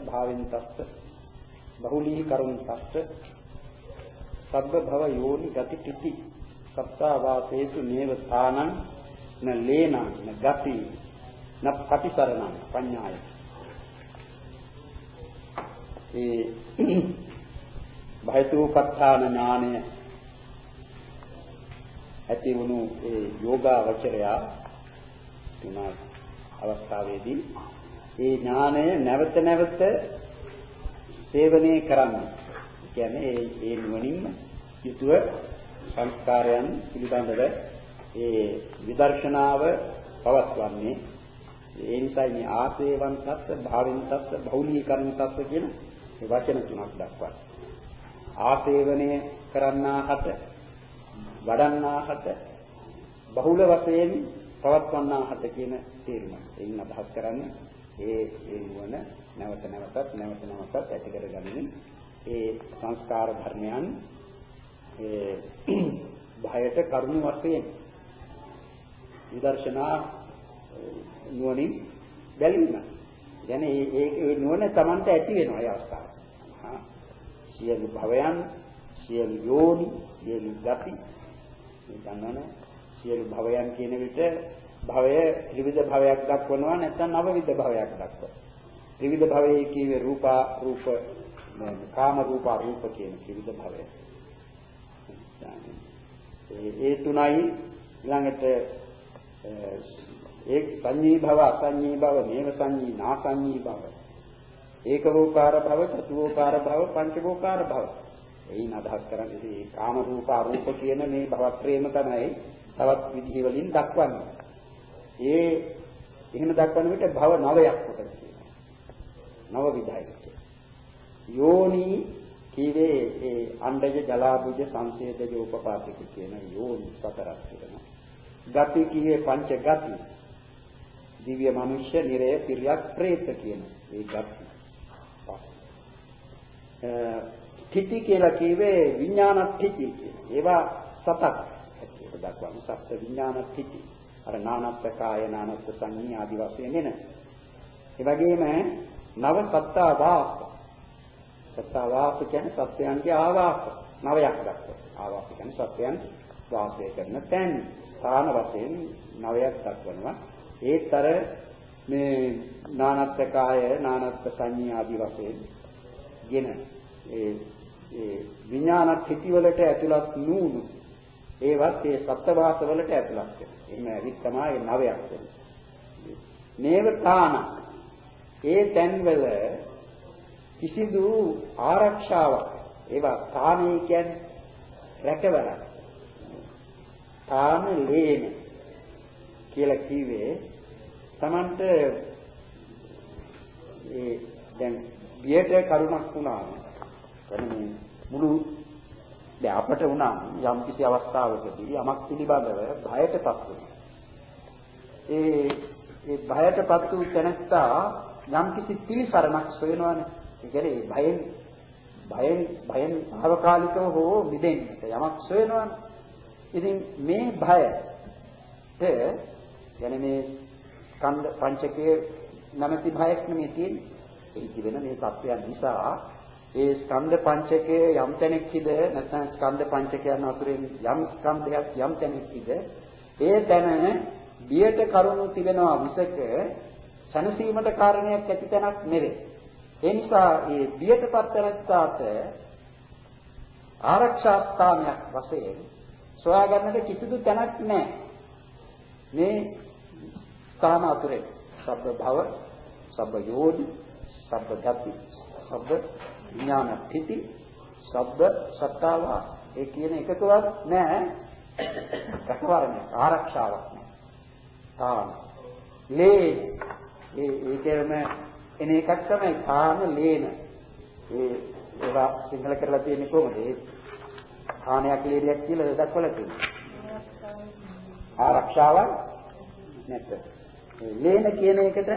භාවෙන්තස්ස බහුලී කරුණතස්ස සබ්බ භව යෝනි ගති තිති සත්තා වාසේසු නේව තානං න ලේනං න ගති න පටිසරණං පඤ්ඤාය. ඒ භයතුපත්ථාන ඥානය ඇති වුණු ඒ යෝගාවචරයා තුන අවස්ථාවේදී ඒ ඥානය නැවත නැවත සේවනය කරන්න. කියන්නේ ඒ ඒ නුවණින්ම යුතුව සංස්කාරයන් පිළිබඳව ඒ විදර්ශනාව පවත්වන්නේ ඒ නිසා මේ ආසේවන්තස්ස භාවින්තස්ස බහුලීකරණතස්ස කියන මේ වචන තුනක් දක්වනවා. ආසේවනය කරන්නාහට වඩන්නාහට බහුල වශයෙන් පවත්වන්නාහට කියන තේරුම. එයින් අදහස් කරන්නේ ඒ ඒ නුවණ නැවත නැවතත් නැවත නැවතත් ඇති කරගන්නේ ඒ සංස්කාර ධර්මයන් ඒ භයයට කරුණු වශයෙන් විදර්ශනා නුවණින් බැලීම. يعني ඒ ඒ නුවණ Tamanට ඇති වෙනවා ඒ අවස්ථාව. සියලු භවයන්, සියලු යෝනි, සියලු ගති මේ ගන්නවනේ සියලු භවයන් කියන විට භවය ත්‍රිවිධ භවයක් දක්වනවා නැත්නම් නවවිධ භවයක් දක්වනවා. ත්‍රිවිධ භවයේ කියවේ රූපා රූප කාම රූපා රූප කියන ත්‍රිවිධ භවය. ඒ තුනයි ළඟට ඒ සංඤී භව අසංඤී භව නේව සංඤී නාසංඤී භව ඒකෝකාර භව චතුෝකාර භව පංචෝකාර භව එයින් අදහස් කරන්නේ මේ කාම රූප අරූප කියන මේ භවත්‍රේම තමයි තවත් විදිහ වලින් දක්වන්නේ. ඒ එහෙම දක්වන විට භව නවයක් කොට කියනවා. නව විධායක. යෝනි කීවේ ඒ අණ්ඩජ ජලාභුජ සංසේදජ උපපාතික කියන යෝනි සතරක් කියනවා. ගති කීවේ පංච ගති. දිව්‍ය මනුෂ්‍ය නිරය පිරියක් ප්‍රේත කියන ඒ ගති. තිති කියලා කියවේ විඥාන තිති කියන. ඒවා සතක් හැටියට දක්වන සත්ත්ව විඥාන තිති. අර නානත්ත කාය නානත්ත සංඤ්ඤා ආදි වශයෙන් එන. ඒ වගේම නව සත්තා වාස. සත්තා වාස කියන්නේ සත්‍යයන්ගේ ආවාස. නවයක් දක්වන. ආවාස කියන්නේ සත්‍යයන් වාසය කරන තැන්. ස්ථාන වශයෙන් නවයක් දක්වනවා. ඒතර මේ නානත්ත කාය නානත්ත සංඤ්ඤා ආදි වශයෙන් ගෙන ඒ ඒ විඥාන පිටි වලට ඇතුළත් නූනු ඒවත් ඒ සත්වාස වලට ඇතුළත් වෙනවා. එහෙම ඇවිත් තමයි නවයක් වෙන්නේ. නේවතාන ඒ තැන්වල කිසිදු ආරක්ෂාවක් ඒවා තානේ කියන්නේ රැකවරක්. තාම ලේන කියලා කිව්වේ Tamanට ඒ දැන් බියට කරුණක් වුණාම එතන මුළු දැන් අපට උනා යම් කිසි අවස්ථාවකදී යමක් පිළිබඳව භයටපත් වෙනවා. ඒ ඒ භයටපත් වූ තැනත්තා යම් කිසි පිළිසරණක් සොයනවානේ. ඒ කියන්නේ භයෙන් භයෙන් භයෙන් භවකාලිකව හෝ මිදෙන්නට යමක් සොයනවානේ. ඉතින් මේ භයට يعني මේ ස්කන්ධ පංචකයේ නැමැති භයක් නෙමෙයි තියෙන්නේ. ඒ කියන මේ සත්‍යයන් නිසා ඒ ස්කන්ධ පංචකයේ යම් තැනෙක්ද නැත්නම් ස්කන්ධ පංචකයන් අතුරෙන් යම් ස්කන්ධයක් යම් තැනෙක්ද ඒ තැන බියට කරුණු තිබෙනවා විසක සනසීමට කාරණයක් ඇති තැනක් නෙවේ. ඒ නිසා මේ බියටපත් තැනට ආරක්ෂා ස්ථානයක් වශයෙන් සොයාගන්නට කිසිදු තැනක් නැහැ. මේ ස්ථාන අතුරේ සබ්බ භව, සබ්බ යෝනි, සබ්බ ගති, සබ්බ විඥාන පිටි ශබ්ද සත්තාව ඒ කියන එකකවත් නැහැ. රැකවරණය ආරක්ෂාවක් නැහැ. තාම. ලේ ඒ ඒකෙම එන එකක් තමයි තාම ලේන. ඒ ඒවා සිංහල කරලා තියෙන්නේ කොහොමද? ඒ හානයක් ලේරියක් කියලා දක්වලා තියෙනවා. ආරක්ෂාවක් නැත. ලේන කියන එකට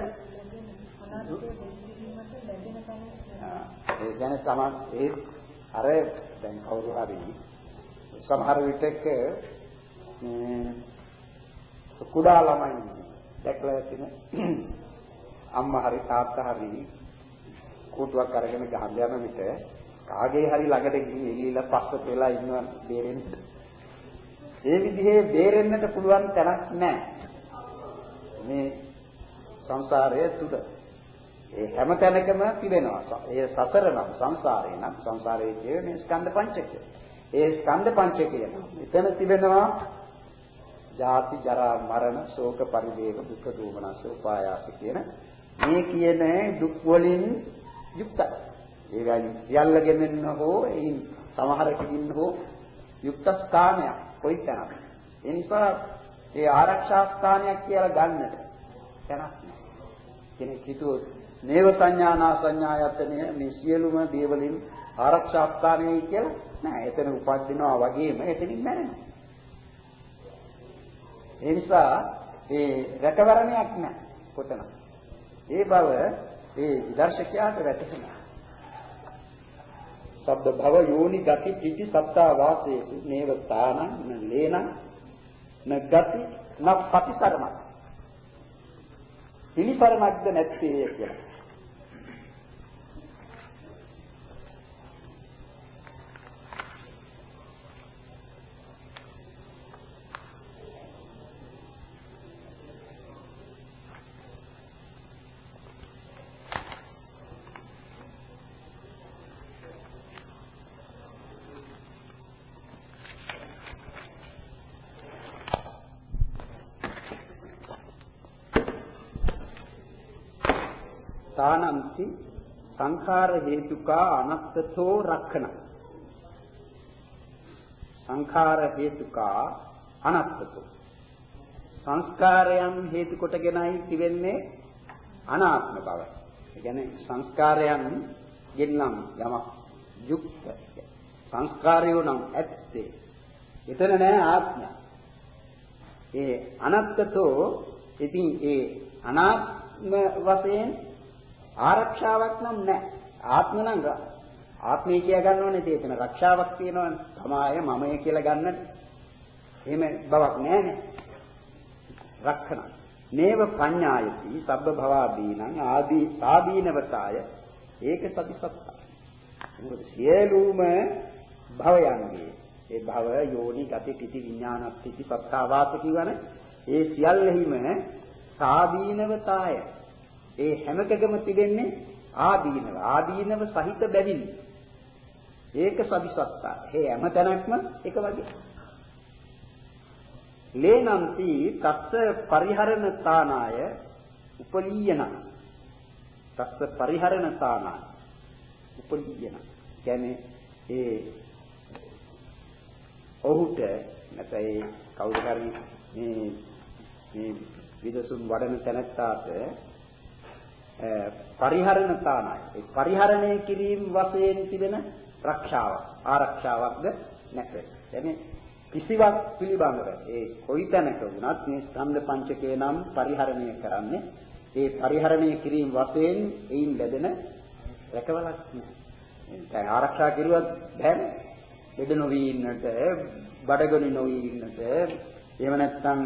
ඒ කියන්නේ තමන් ඒ අර දැන් කවුරු හරි සමහර විටක මේ කුඩා ළමයි දැක්ලා තියෙන අම්මා හරි තාත්තා හරි කෝටුවක් අරගෙන ගහන්න යන විට කාගේ හරි ළඟට ගිහින් එළිලා පස්සට වෙලා ඉන්නවා බේරෙන්න. ඒ විදිහේ බේරෙන්නට පුළුවන් තැනක් නැහැ. මේ සංසාරයේ තුල. ඒ හැම තැනකම තිබෙනවා. ඒ සසර නම් සංසාරේ නම් සංසාරයේ කියන්නේ ස්කන්ධ පංචකය. ඒ ස්කන්ධ පංචකය නම් එතන තිබෙනවා ජාති ජරා මරණ ශෝක පරිදේව දුක්ඛ දෝමනස උපායාස කියන මේ කියන දුක් වලින් යුක්තයි. ඒගයි සියල්ලගෙන් හෝ එයින් සමහරකින් හෝ යුක්ත ස්ථානයක් කොයි තැනක. ඒ නිසා ඒ ආරක්ෂා ස්ථානයක් කියලා ගන්නට තැනක් නැහැ. කෙනෙක් හිතුවොත් නේව සංඥානා සංඥායතනය මේ සියලුම දේවලින් ආරක්ෂා ස්ථානයයි කියලා නෑ. එතන උපදිනවා වගේම එතනින් මැරෙනවා. ඒ නිසා ඒ රැකවරණයක් නැහැ කොතන. ඒ බව ඒ විදර්ශකයාට වැටහෙනවා. සබ්බ භව යෝනි ගති පිටි සත්තා වාසේසු නේව තානං නලේනං නගති නප්පටිසරමක් පිළිසරමක්ද නැත්තේ කියලා තානන්ති සංඛාර හේතුකා අනත්තතෝ රක්ඛන සංඛාර හේතුකා අනත්තතෝ සංස්කාරයන් හේතු කොටගෙනයි තිබෙන්නේ අනාත්ම බව. ඒ කියන්නේ සංස්කාරයන් ගෙන්නම් යමක් යුක්ත සංස්කාරයෝ නම් ඇත්තේ. එතන නෑ ආත්මය. ඒ අනත්තතෝ ඉතින් ඒ අනාත්ම වශයෙන් ආරක්ෂාවක් නම් නැහැ. ආත්ම නම් ආත්මය කියා ගන්නවනේ තේතන රක්ෂාවක් තියෙනවනේ. තමාය මමය කියලා ගන්නනේ. එහෙම බවක් නැහැනේ. රක්ෂණ. නේව පඤ්ඤායති සබ්බ භවාදීනං ආදී සාදීනවතාය ඒක සතිසත්තා. මොකද සියලුම භවයන්ගේ ඒ භව යෝනි ගති පිටි විඥානත්‍ති සත්තාවාස කියවනේ ඒ සියල්ලෙහිම සාදීනවතාය ඒ හැමකෙම තිබෙන්නේ ආදීනව. ආදීනව සහිත බැවින්. ඒක සවිසත්තා. ඒ හැම තැනක්ම එක වගේ. ලේනන්ති තස්ස පරිහරණ තානාය උපලීයන. තස්ස පරිහරණ තානාය උපලීයන. කියන්නේ ඒ ඔහුට නැත්නම් කවුරු හරි මේ මේ විදසුන් වඩන තැනැත්තාට පරිහරණ ස්ථානයි. ඒ පරිහරණය කිරීම වශයෙන් තිබෙන රක්ෂාවක් ආරක්ෂාවක්ද නැත. එන්නේ කිසිවක් පිළිබඳව ඒ කොයි තැනක වුණත් මේ ස්කන්ධ පංචකේ නම් පරිහරණය කරන්නේ ඒ පරිහරණය කිරීම වශයෙන් එයින් ලැබෙන රැකවලක් නෑ. දැන් ආරක්ෂා කිරුවත් බෑනේ. බෙද නොවි ඉන්නට, බඩගොනි නොවි ඉන්නට, එහෙම නැත්නම්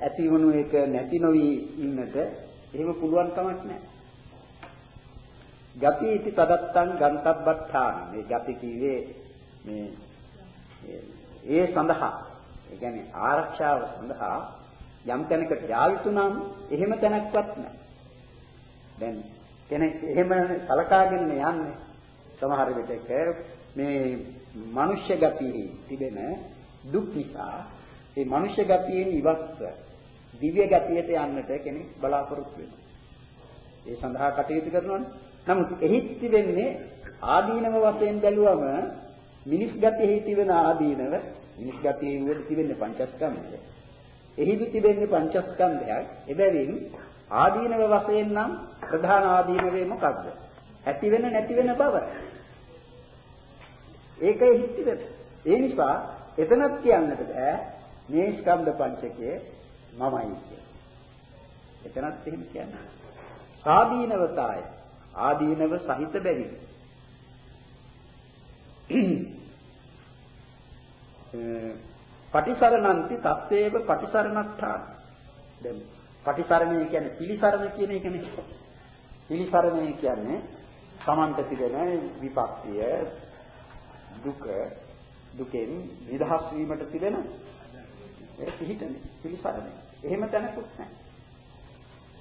ඇති වුණු එක නැති නොවි ඉන්නට එහෙම පුළුවන් කමක් නැහැ. ගති ඉති තදත්තං ගන්තබ්බත්තාන මේ ගති කීවේ මේ ඒ සඳහා ඒ කියන්නේ ආරක්ෂාව සඳහා යම් තැනකට යා යුතු නම් එහෙම තැනක්වත් නැහැ. දැන් කෙනෙක් එහෙම සලකාගෙන යන්නේ සමහර විටක මේ මනුෂ්‍ය ගතියේ තිබෙන දුක් නිසා ඒ මනුෂ්‍ය ගතියෙන් ඉවත්ව දිව්‍ය ගතියට යන්නට කෙනෙක් බලාපොරොත්තු වෙනවා. ඒ සඳහා කටයුතු කරනවානේ. නමුත් එහිත් තිබෙන්නේ ආදීනව වශයෙන් බැලුවම මිනිස් ගතියෙහි තිබෙන ආදීනව මිනිස් ගතියේ උඩ තිබෙන්නේ පංචස්කන්ධය. එහිදි තිබෙන්නේ පංචස්කන්ධයක්. එබැවින් ආදීනව වශයෙන් නම් ප්‍රධාන ආදීනවේ මොකක්ද? ඇති වෙන නැති වෙන බව. ඒකයි හිතිබෙත. ඒ නිසා එතනත් කියන්නට බෑ මේ ස්කන්ධ පංචකයේ මමයි කියලා. එතනත් එහෙම කියන්නේ. සාදීනවතාය ආදීනව සහිත බැරි. පටිසරණන්ති තත්තේව පටිසරණත්තා. දැන් පටිසරණය කියන්නේ පිළිසරණ කියන එකනේ. පිළිසරණය කියන්නේ සමන්ත තිබෙන විපක්තිය දුක දුකෙන් නිදහස් වීමට තිබෙන ඒ පිහිටනේ පිළිසරණේ. එහෙම තැනකුත් නැහැ.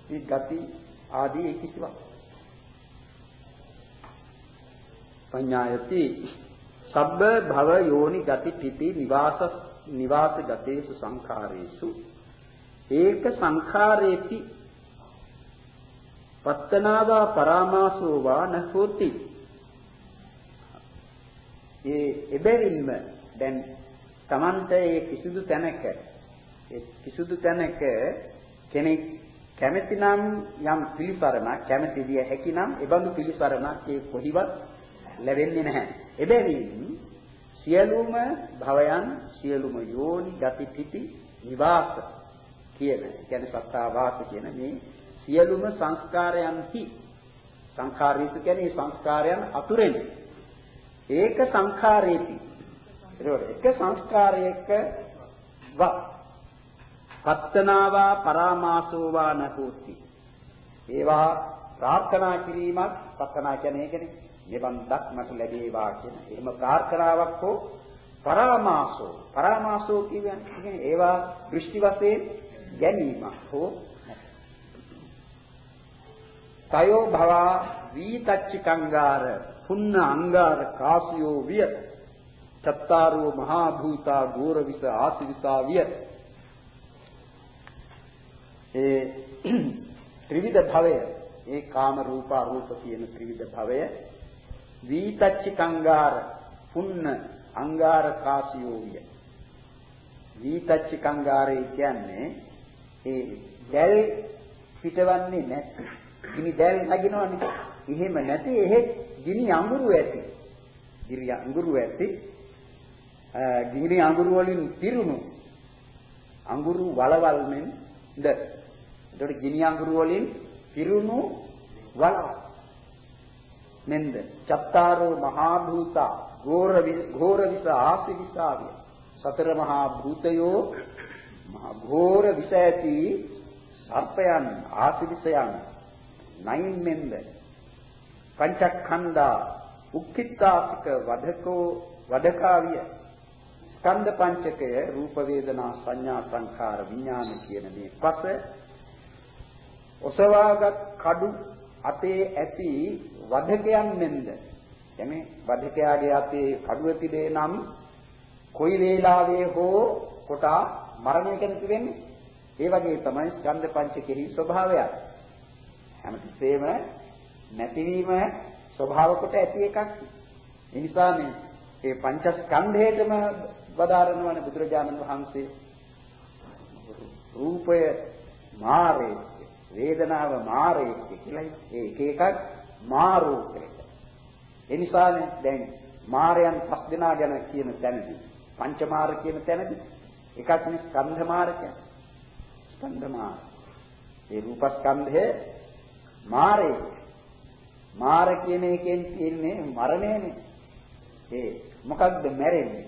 මේ ගති ආදී ඒ කිසිවක්. පඤ්ඤායති සබ්බ භව යෝනි ගති තිති නිවාස නිවාස ගතේසු සංඛාරේසු. ඒක සංඛාරේති. පත්තනාවා පරාමාසෝ වා නහෝති ඒ එබැවින්ම දැන් Tamanta ඒ කිසිදු තැනක ඒ කිසිදු තැනක කෙනෙක් කැමැතිනම් යම් පිළිසරණක් කැමැති විය හැකිනම් ඒ බඳු පිළිසරණක් ඒ කොහිවත් ලැබෙන්නේ නැහැ. එබැවින් සියලුම භවයන් සියලුම යෝනි ගති පිටි නිවාස කියන කියන්නේ සත්තා වාස කියන මේ සියලුම සංස්කාරයන්හි සංඛාරීතු කියන්නේ සංස්කාරයන් අතුරෙන්. ඒක සංඛාරේති. ඒක එක සංස්කාරයක ව පත්තනාවා පරාමාසෝවා නහෝති. ඒවා ප්‍රාර්ථනා කිරීමක් පත්තනා කියන්නේ ඒකනේ. නිබන්දක් මට ලැබේවා කියන එහෙම ප්‍රාර්ථනාවක් හෝ පරාමාසෝ පරාමාසෝ කියන්නේ ඒවා දෘෂ්ටි වශයෙන් ගැනීමක් හෝ තයෝ භවා වීතච්චිකංගාර පුන්න අංගාර කාසියෝ විය චත්තාරෝ මහා භූතා ගෝර විස ආසිවිසා විය ඒ ත්‍රිවිධ භවය ඒ කාම රූප අරූප කියන ත්‍රිවිධ භවය වීතච්චිකංගාර පුන්න අංගාර කාසියෝ විය වීතච්චිකංගාරේ කියන්නේ ඒ දැල් පිටවන්නේ නැති ගිනි දැල් නගිනවනේ. එහෙම නැති එහෙත් ගිනි අඟුරු ඇති. ගිනි අඟුරු ඇති. ගිනි අඟුරු වලින් පිරුණු අඟුරු වලවල් මෙන්ද. එතකොට ගිනි අඟුරු වලින් පිරුණු වලවල් මෙන්ද. චත්තාරෝ මහා භූතා ඝෝර ඝෝර විස ආසි විසාවිය. සතර මහා භූතයෝ මහා ඝෝර විස ඇති සර්පයන් ආසි විසයන් නයින් මෙන්ද පංචස්කන්ධා උක්ඛිතාසික වදකෝ වදකාවිය ස්කන්ධ පංචකය රූප වේදනා සංඥා සංඛාර විඥාන කියන මේ පස ඔසවාගත් කඩු අතේ ඇති වදකයන් මෙන්ද? එමේ වදකයාගේ අතේ කඩුව තිබේ නම් කොයි වේලාවේ හෝ කොටා මරණය කෙනෙක් වෙන්නේ ඒ වගේ තමයි ස්කන්ධ පංචකෙහි ස්වභාවය හැමතිස්සෙම නැතිවීම ස්වභාව කොට ඇති එකක්. ඒ නිසා මේ ඒ පංචස්කන්ධයටම වදාරනවනේ බුදුරජාණන් වහන්සේ රූපය මාරේ වේදනාව මාරේ කියලා ඒ එක එකක් මාරෝ කියලා. ඒ නිසානේ දැන් මාරයන් පස් දෙනා ගැන කියන තැනදී පංචමාර කියන තැනදී එකක් නේ ස්කන්ධ මාර කියන්නේ. ස්කන්ධ මාර. ඒ රූපස්කන්ධය මාරේ මාර කියන එකෙන් තියෙන්නේ මරණයනේ ඒ මොකක්ද මැරෙන්නේ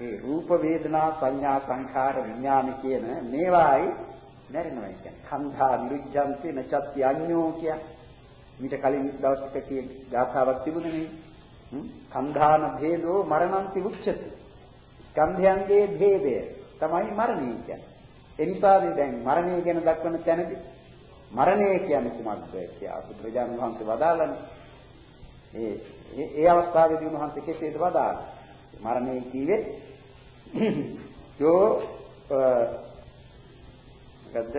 ඒ රූප වේදනා සංඥා සංඛාර විඥාන කියන මේවායි මැරෙනවා කියන්නේ කන්ධා නිරුද්ධන්ති නචත්‍ය අඤ්ඤෝ කිය. මීට කලින් දවසක කියන ගාථාවක් තිබුණේ නේ. කන්ධාන භේදෝ මරණන්ති උච්චති. ස්කන්ධයන්ගේ භේදය තමයි මරණය කියන්නේ. එනිසා දැන් මරණය ගැන දක්වන තැනදී මරණය කියන්නේ කුමක්ද කියලා බුදුරජාණන් වහන්සේ වදාළනේ. ඒ ඒ අවස්ථාවේදී උන්වහන්සේ කෙසේද වදාළේ? මරණය කීවේ යෝ මොකද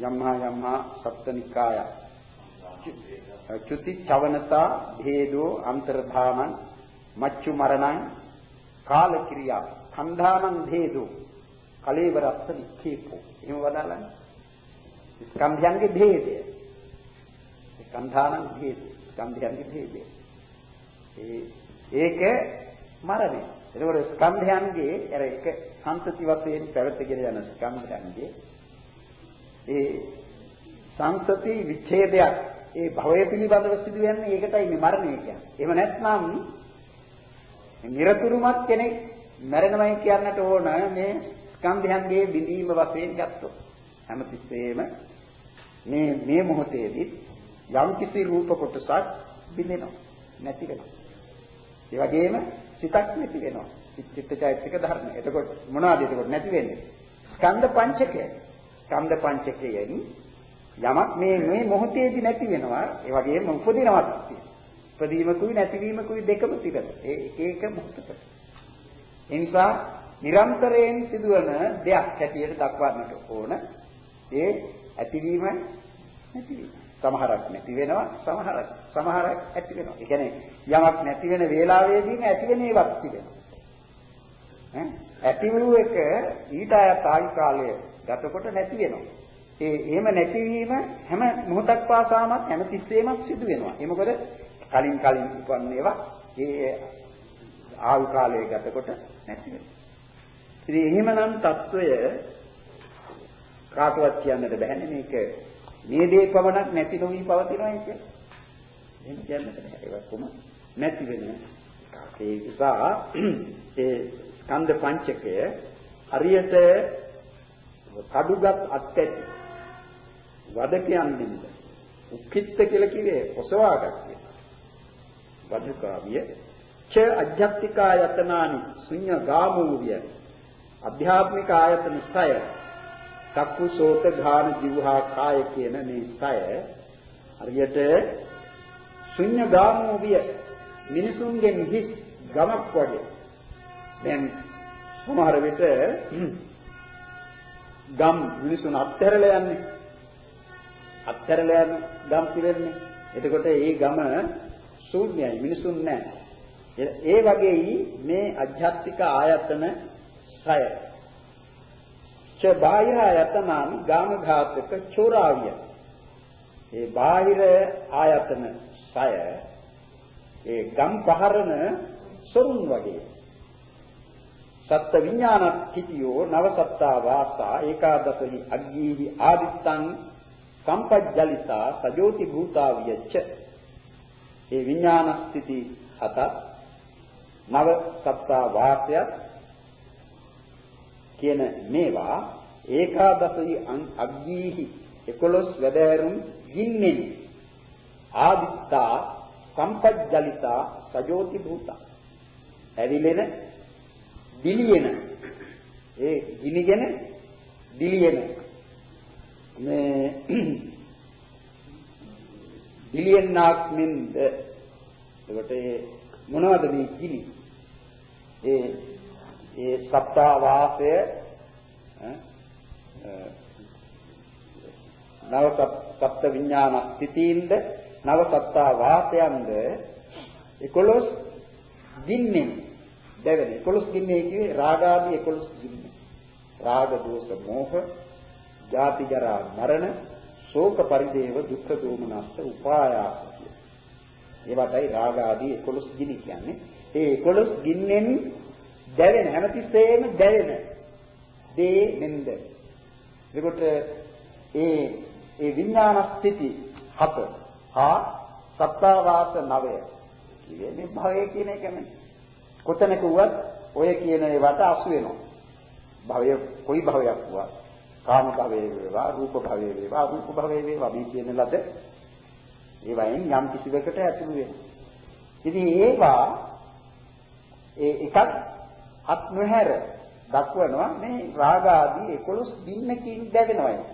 යම්හා යම්හා සප්තනිකාය චුති චවනතා භේදෝ අන්තර්ධානං මච්චු මරණං කාල ක්‍රියා කන්ධානං භේදෝ කලේවරස්ස වික්ඛේපෝ එහෙම වදාළන්නේ ස්කන්ධයන්ගේ භේදය කන්ධානං භේද ස්කන්ධයන්ගේ භේදය ඒ ඒක මරණය එතකොට ස්කන්ධයන්ගේ අර එක සංතති වශයෙන් පැවතගෙන යන ස්කන්ධයන්ගේ ඒ සංතති විච්ඡේදයක් ඒ භවය පිළිබඳව සිදුවන්නේ ඒකටයි මේ මරණය කියන්නේ. එහෙම නැත්නම් නිරතුරුමත් කෙනෙක් මැරෙනවයි කියන්නට ඕන මේ ස්කන්ධයන්ගේ බිඳීම වශයෙන් ගත්තොත් හැමතිස්සෙම මේ මේ මොහොතේදී යම් කිසි රූප කොටසක් බිඳෙනවා නැති වෙනවා. ඒ වගේම සිතක් නැති වෙනවා. චිත්තචෛතසික ධර්ම. එතකොට මොනවද එතකොට නැති වෙන්නේ? ස්කන්ධ පංචකය. ස්කන්ධ පංචකයෙන් යමක් මේ මේ මොහොතේදී නැති වෙනවා. ඒ වගේම උපදිනවත්. ඉපදීමකුයි නැතිවීමකුයි දෙකම තිබෙනවා. ඒ එක එක මොහොතක. ඒ නිසා නිරන්තරයෙන් සිදුවන දෙයක් හැටියට දක්වන්නට ඕන. ඒ ඇතිවීම නැතිවීම. සමහරක් නැති වෙනවා සමහරක් සමහරක් ඇති වෙනවා. ඒ කියන්නේ යමක් නැති වෙන වේලාවෙදීම ඇති වෙන ඒවත් තිබෙනවා. ඈ ඇති වූ එක ඊට ආයත් ආයු කාලය ගතකොට නැති වෙනවා. ඒ එහෙම නැතිවීම හැම මොහොතක් පාසාම හැම තිස්සෙම සිදු වෙනවා. ඒ මොකද කලින් කලින් උපන් ඒවා ඒ ආයු කාලය ගතකොට නැති වෙනවා. ඉතින් එහෙමනම් తত্ত্বය කාටවත් කියන්නට බැහැනේ මේක මේ දේ පමණක් නැති නොවි පවතිනවා කියලා. එහෙම කියන්නට බැහැ. ඒක කොහොම නැති වෙන ඒ නිසා ඒ ස්කන්ධ පංචකය හරියට කඩුගත් අත්ඇටි වදකයන් දෙන්න. උක්කිට කියලා කිව්වේ ඔසවාගත් කියලා. වදකාවිය ච අධ්‍යාත්මික ආයතනානි ශුන්‍ය ගාමෝවිය අධ්‍යාත්මික ආයතන 6 චක්කු සෝත ඝාන જીවහා කාය කියන මේ 6 හරියට ශුන්‍ය ගාමෝවිය මිනිසුන්ගෙන් හිස් ගමක් වගේ. දැන් සමහර විට ගම් මිනිසුන් අත්හැරලා යන්නේ. අත්හැරලා යන ගම් පිරෙන්නේ. එතකොට ඒ ගම ශූන්‍යයි මිනිසුන් නැහැ ඒ වගේයි මේ අධ්‍යාත්මික ආයතන 6 ච බාහිර ආයතනානි ගාම ඝාතක චෝරාවිය. ඒ බාහිර ආයතන 6 ඒ ගම් පහරන සොරුන් වගේ. සත්ත්ව විඥානක්ඛිතියෝ නව සත්තා වාසා ඒකාදසහි අග්ගීහි ආදිත්තං සම්පජ්ජලිතා සජෝති භූතාවියච්ච ඒ විඥාන ස්ථಿತಿ හත නව සත්තා වාසයත් කියන මේවා ඒකාදසහි අග්ගීහි 11 වැදෑරුම් ගින්නෙන්. ආදිත්තා සම්පජ්ජලිතා සජෝති භූතා. ඇවිලෙන දිලියෙන. ඒ ගිනිගෙන දිලියෙන. මේ දිලියෙන්නාක් මෙන්ද? එතකොට ඒ මොනවද මේ ගිනි ඒ ඒ සත්තා වාසය නව සප්ත විඥාන ස්ථಿತಿයින්ද නව සත්තා වාසයන්ද 11 දින්නෙන් දෙවෙනි 11 ගින්නේ කියේ රාගාදී 11 ගින්නේ. රාග දෝෂ මෝහ, ජාති ජරා මරණ, ශෝක පරිදේව දුක්ඛ දෝමනස්ස උපායාස කිය. ඒවටයි රාගාදී 11 ගිනි කියන්නේ. ඒ 11 ගින්නෙන් දැවෙන හැමතිස්සෙම දැවෙන දේ නෙන්ද. ඒකට ඒ ඒ විඥාන ස්ථಿತಿ හත හා සත්තාවාස නවය කියන්නේ භවය කියන එකනේ. කොතැනක වුවත් ඔය කියන ඒවට අසු වෙනවා. භවය කොයි භවයක් වුවත් කාම භවයේ වේවා රූප භවයේ වේවා අරූප භවයේ වේවා මේ කියන ලද ඒවයින් යම් කිසිවකට ඇතුළු වෙනවා. ඉතින් ඒවා ඒ එකක් අත් නොහැර දක්වනවා මේ රාග ආදී 11 දින්නකින් දැවෙනවා.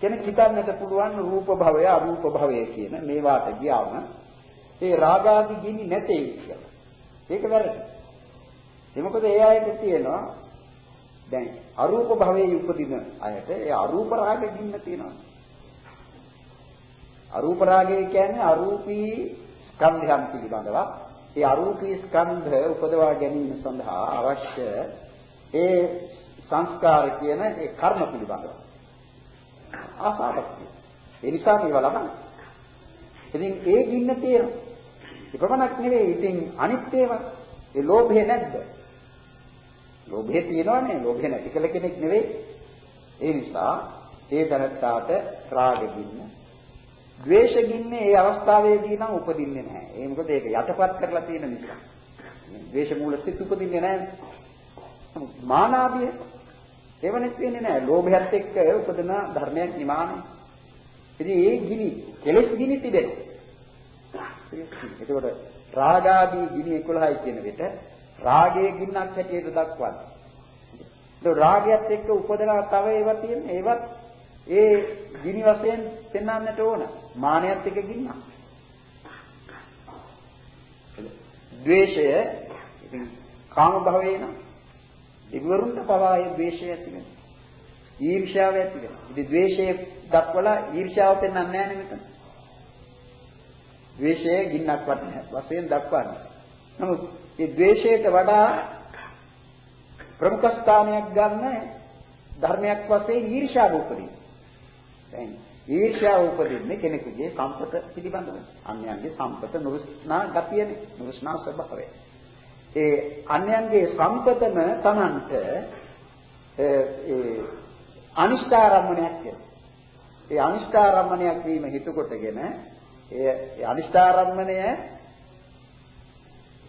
කෙනෙක් හිතන්නට පුළුවන් රූප භවය අරූප භවය කියන මේවාට ගියාම ඒ රාග ආදී ගිනි නැtei කියලා. ඒක වැරදි. ඒ මොකද ඒ අයට තියෙනවා දැන් අරූප භවයේ උපදින අයට ඒ අරූප රාගෙ ගින්න තියෙනවා. අරූප රාගය කියන්නේ අරූපී ස්කන්ධයන් පිළිබඳව ඒ අරූපී ස්කන්ධ උපදවා ගැනීම සඳහා අවශ්‍ය ඒ සංස්කාර කියන ඒ කර්ම පිළිබඳව ආසාවක් තියෙනවා. ඒ නිසා මේවා ලබන්නේ. ඉතින් ඒ ගින්න තියෙනවා. එපමණක් නෙවෙයි ඉතින් අනිත් ඒවා ඒ ලෝභය නැද්ද? ලෝභය තියෙනවනේ ලෝභය නැති කළ කෙනෙක් නෙවෙයි. ඒ නිසා ඒ දැනත්තාට රාග ගින්න, ද්වේෂ ගින්න ඒ අවස්ථාවේදී නම් උපදින්නේ නැහැ. ඒ මොකද ඒක යටපත් කරලා තියෙන නිසා. ද්වේෂ මූල සිත් උපදින්නේ නැහැ. මානාභිය එවනෙත් වෙන්නේ නැහැ. ලෝභයත් එක්ක උපදන ධර්මයක් නිමානයි. ඉතින් ඒ ගිනි කෙලෙස් ගිනි තිබෙනවා. එතකොට රාගාදී ගිනි 11යි කියන විට රාගයේ ගින්නක් හැටියට දක්වන්නේ. ඒක රාගයත් එක්ක උපදලා තව ඒවා තියෙන ඒවත් ඒ ගිනි වශයෙන් පෙන්වන්නට ඕන. මානයත් එක්ක ගින්නක්. ද්වේෂය ඉතින් කාම භවයේ නම් ඉවරුන්ට පවා ඒ ද්වේෂය ඇති වෙනවා. ඊර්ෂ්‍යාව ඇති වෙනවා. ඉතින් ද්වේෂය දක්වලා ඊර්ෂ්‍යාව පෙන්වන්නේ නැහැ මෙතන. ද්වේෂය ගින්නක් වශයෙන් දක්වන්නේ. නමුත් මේ ද්වේෂයට වඩා ප්‍රමුඛ ස්ථානයක් ගන්න ධර්මයක් වශයෙන් ඊර්ෂ්‍යාව උපදින. දැන් ඊර්ෂ්‍යාව උපදින්නේ කෙනෙකුගේ සම්පත පිළිබඳව. අන්‍යයන්ගේ සම්පත නුරුස්නා ගතියනේ. නුරුස්නා ස්වභාවය. ඒ අන්‍යයන්ගේ සම්පතම තමන්ට ඒ අනිෂ්ඨාරම්මණයක් කියලා. ඒ අනිෂ්ඨාරම්මණයක් වීම හිත කොටගෙන ඒ අනිෂ්ඨාරම්මණය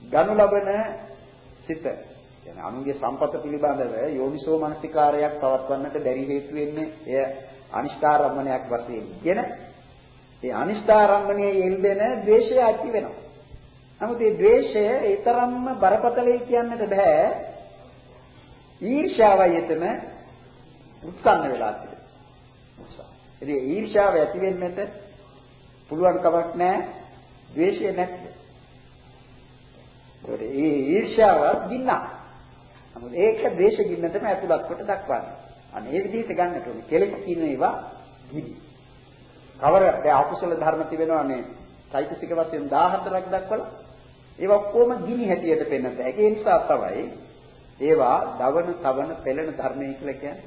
ගනු ලබන සිත කියන්නේ අනුන්ගේ සම්පත පිළිබඳව යෝනිසෝ මනසිකාරයක් පවත්වන්නට බැරි හේතු වෙන්නේ එය අනිෂ්ඨාරම්මණයක් වශයෙන් කියන ඒ අනිෂ්ඨාරම්මණයේ යෙල්දෙන ද්වේෂය ඇති වෙනවා. නමුත් මේ ද්වේෂය ඊතරම්ම බරපතලයි කියන්නට බෑ. ඊර්ෂ්‍යාවයි එතන උත්සන්න වෙලා තිබෙනවා. ඉතින් ඊර්ෂ්‍යාව ඇති වෙන්නට පුළුවන් කමක් නැහැ. ද්වේෂය නැත්නම්. ඒකට ඒ ඊර්ෂ්‍යාව ගින්නක්. නමුත් ඒක ද්වේෂ ගින්නටම ඇතුළත් කොට දක්වන්නේ. අන්න ඒ විදිහට ගන්නට ඕනේ. කෙලෙස් කියන ඒවා ගිනි. කවර දැන් අකුසල ධර්ම තිබෙනවා මේ චෛතසික වශයෙන් 14ක් දක්වලා ඒවා ඔක්කොම ගිනි හැටියට පෙන්වත. ඒ නිසා තමයි ඒවා දවන, තවන, පෙළෙන ධර්මයි කියලා කියන්නේ.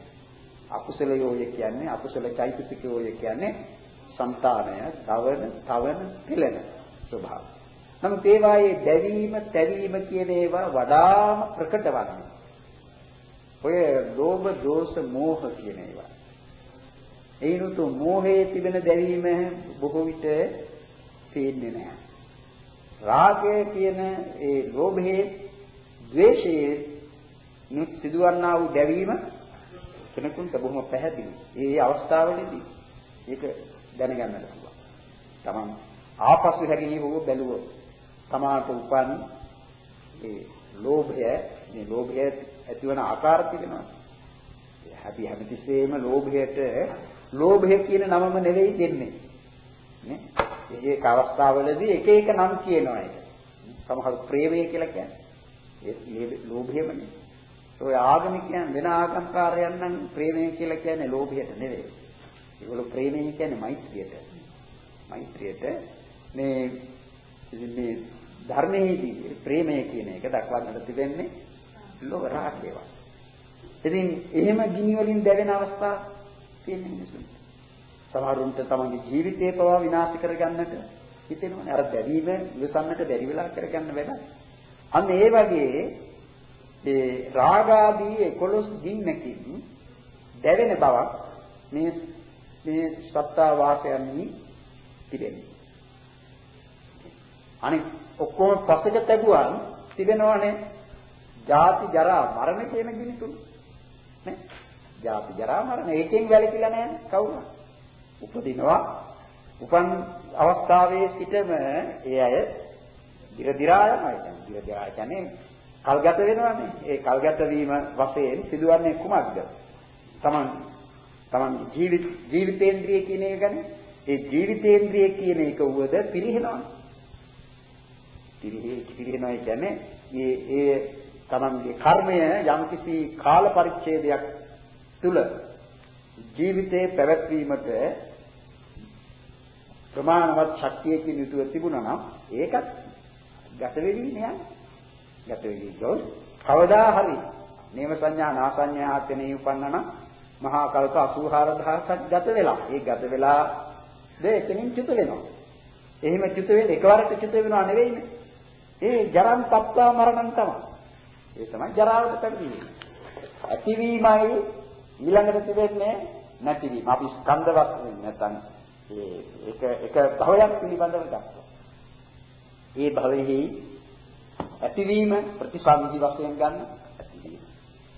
අකුසලයෝය කියන්නේ අකුසල චෛතසිකයෝය කියන්නේ సంతානය, දවන, තවන, පෙළෙන ස්වභාවය. නමුත් ඒවායේ දැවීම, තැවීම කියන ඒවා වඩාම ප්‍රකට වන්නේ. ඔය ලෝභ, දෝෂ, මෝහ කියන ඒවා. ඒනුතු මෝහයේ තිබෙන දැවීම බොහෝ විට පේන්නේ නැහැ. රාගය කියන ඒ ලෝභයේ, ද්වේෂයේ නුත් සිදුවන්නා වූ දැවීම කෙනෙකුට බොහොම පැහැදිලි. ඒ අවස්ථාවලදී ඒක දැනගන්නට පුළුවන්. තමන් ආපසු හැරී හෝ බැලුවොත් තමාට උපන් ඒ ලෝභය මේ ලෝභය ඇතිවන ආකාර තිබෙනවා. අපි හැමතිස්සෙම ලෝභයට ලෝභය කියන නමම නෙවෙයි දෙන්නේ. නේ? ඒක අවස්ථාවලදී එක එක නම් කියනවා ඒක. සමහර ප්‍රේමය කියලා කියන්නේ. ඒ ලෝභයමනේ. ඔය ආගමිකයන් වෙන ආගම්කාරයන් නම් ප්‍රේමය කියලා කියන්නේ ලෝභයට නෙවෙයි. ඒගොල්ලෝ ප්‍රේමය කියන්නේ මෛත්‍රියට. මෛත්‍රියට මේ මේ ධර්මයේදී ප්‍රේමය කියන එක දක්වන්නට තිබෙන්නේ ලෝභ රාගේවා. ඉතින් එහෙම ගිනි වලින් දැවෙන අවස්ථා තියෙන මිනිසුන්. සමහරුන්ට තමන්ගේ ජීවිතේ පවා විනාශ කරගන්නට හිතෙනවනේ. අර දැවීම ඉවසන්නට බැරි වෙලා කරගන්න වැඩ. අන්න ඒ වගේ ඒ රාගාදී 11 ගින්නකින් දැවෙන බවක් මේ මේ සත්තා වාසයන්හි තිබෙනවා. අනිත් ඔක්කොම පසෙක තැබුවන් තිබෙනවනේ ජාති ජරා මරණ කියන ගිනි තුන. නේ? ජාති ජරා මරණ ඒකෙන් වැළකීලා නැහැ කවුරුත්. උපදිනවා උපන් අවස්ථාවේ සිටම ඒ අය දිර දිරා යනවා. දිර දිරා කියන්නේ කල්ගත වෙනවානේ. ඒ කල්ගත වීම වශයෙන් සිදුවන්නේ කුමක්ද? Taman Taman ජීවිත ජීවිතේන්ද්‍රිය කියන එක ගැන ඒ ජීවිතේන්ද්‍රිය කියන එක උවද පිරිහෙනවා. පිරිහි පිරිහෙනවා කියන්නේ ඒ ඒ Tamanගේ කර්මය යම්කිසි කාල පරිච්ඡේදයක් තුල ජීවිතේ පැවැත්වීමට ප්‍රමාණවත් ශක්තියකින් යුතුව තිබුණා නම් ඒකත් ගත වෙවි නෑ. ගත වෙවි ගොස් කවදා හරි නේම සංඥා නාසඤ්ඤා හතනේ උපන්නන මහා කල්ප 84000ක් ගත වෙලා. ඒ ගත වෙලා දෙකෙනින් චුත වෙනවා. එහෙම චුත වෙන්නේ එකවරට චුත වෙනව නෙවෙයිනේ. ඒ ජරන් තත්වා මරණන් තමයි. ඒ තමයි ජරාවට පැමිණීම. ඇතිවීමයි ඊළඟට තිබෙන්නේ නැතිවීම. අපි ස්කන්ධ වශයෙන් නැත්නම් ඒ එක එක භවයක් පිළිබඳව දක්වනවා. ඒ භවෙහි ඇතිවීම ප්‍රතිසන්දි වශයෙන් ගන්න ඇතිවීම.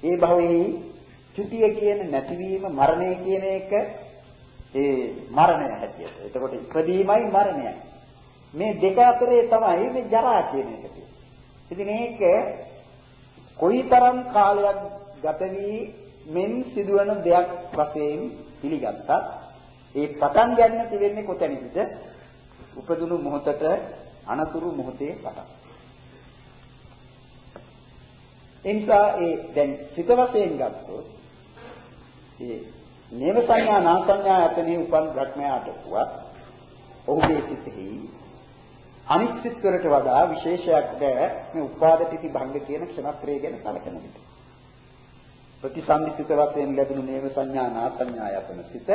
ඒ භවයේ චුතිය කියන නැතිවීම මරණය කියන එක ඒ මරණය හැටියට. එතකොට ඉපදීමයි මරණයයි. මේ දෙක අතරේ තමයි මේ ජරා කියන එක තියෙන්නේ. ඉතින් මේක කොයිතරම් කාලයක් ගත වී මෙන් සිදුවන දෙයක් වශයෙන් පිළිගත්තත් ඒ පටන් ගන්න තිබෙන්නේ කොතැනද? උපදුණු මොහොතට අනතුරු මොහොතේ පටන්. එනිසා ඒ දැන් සිත වශයෙන් ගත්තොත් ඒ නේව සංඥා නා සංඥා ඇතනේ උපන් භක්මයාට වුවත් ඔහුගේ සිතෙහි අනිත් සිත් වලට වඩා විශේෂයක් දැ මේ උපාදිතී භංග කියන ක්ෂණත්‍රය ගැන කලකන විට ප්‍රතිසන්දිත වශයෙන් ලැබුණු නේව සංඥා නා සංඥා යතන සිත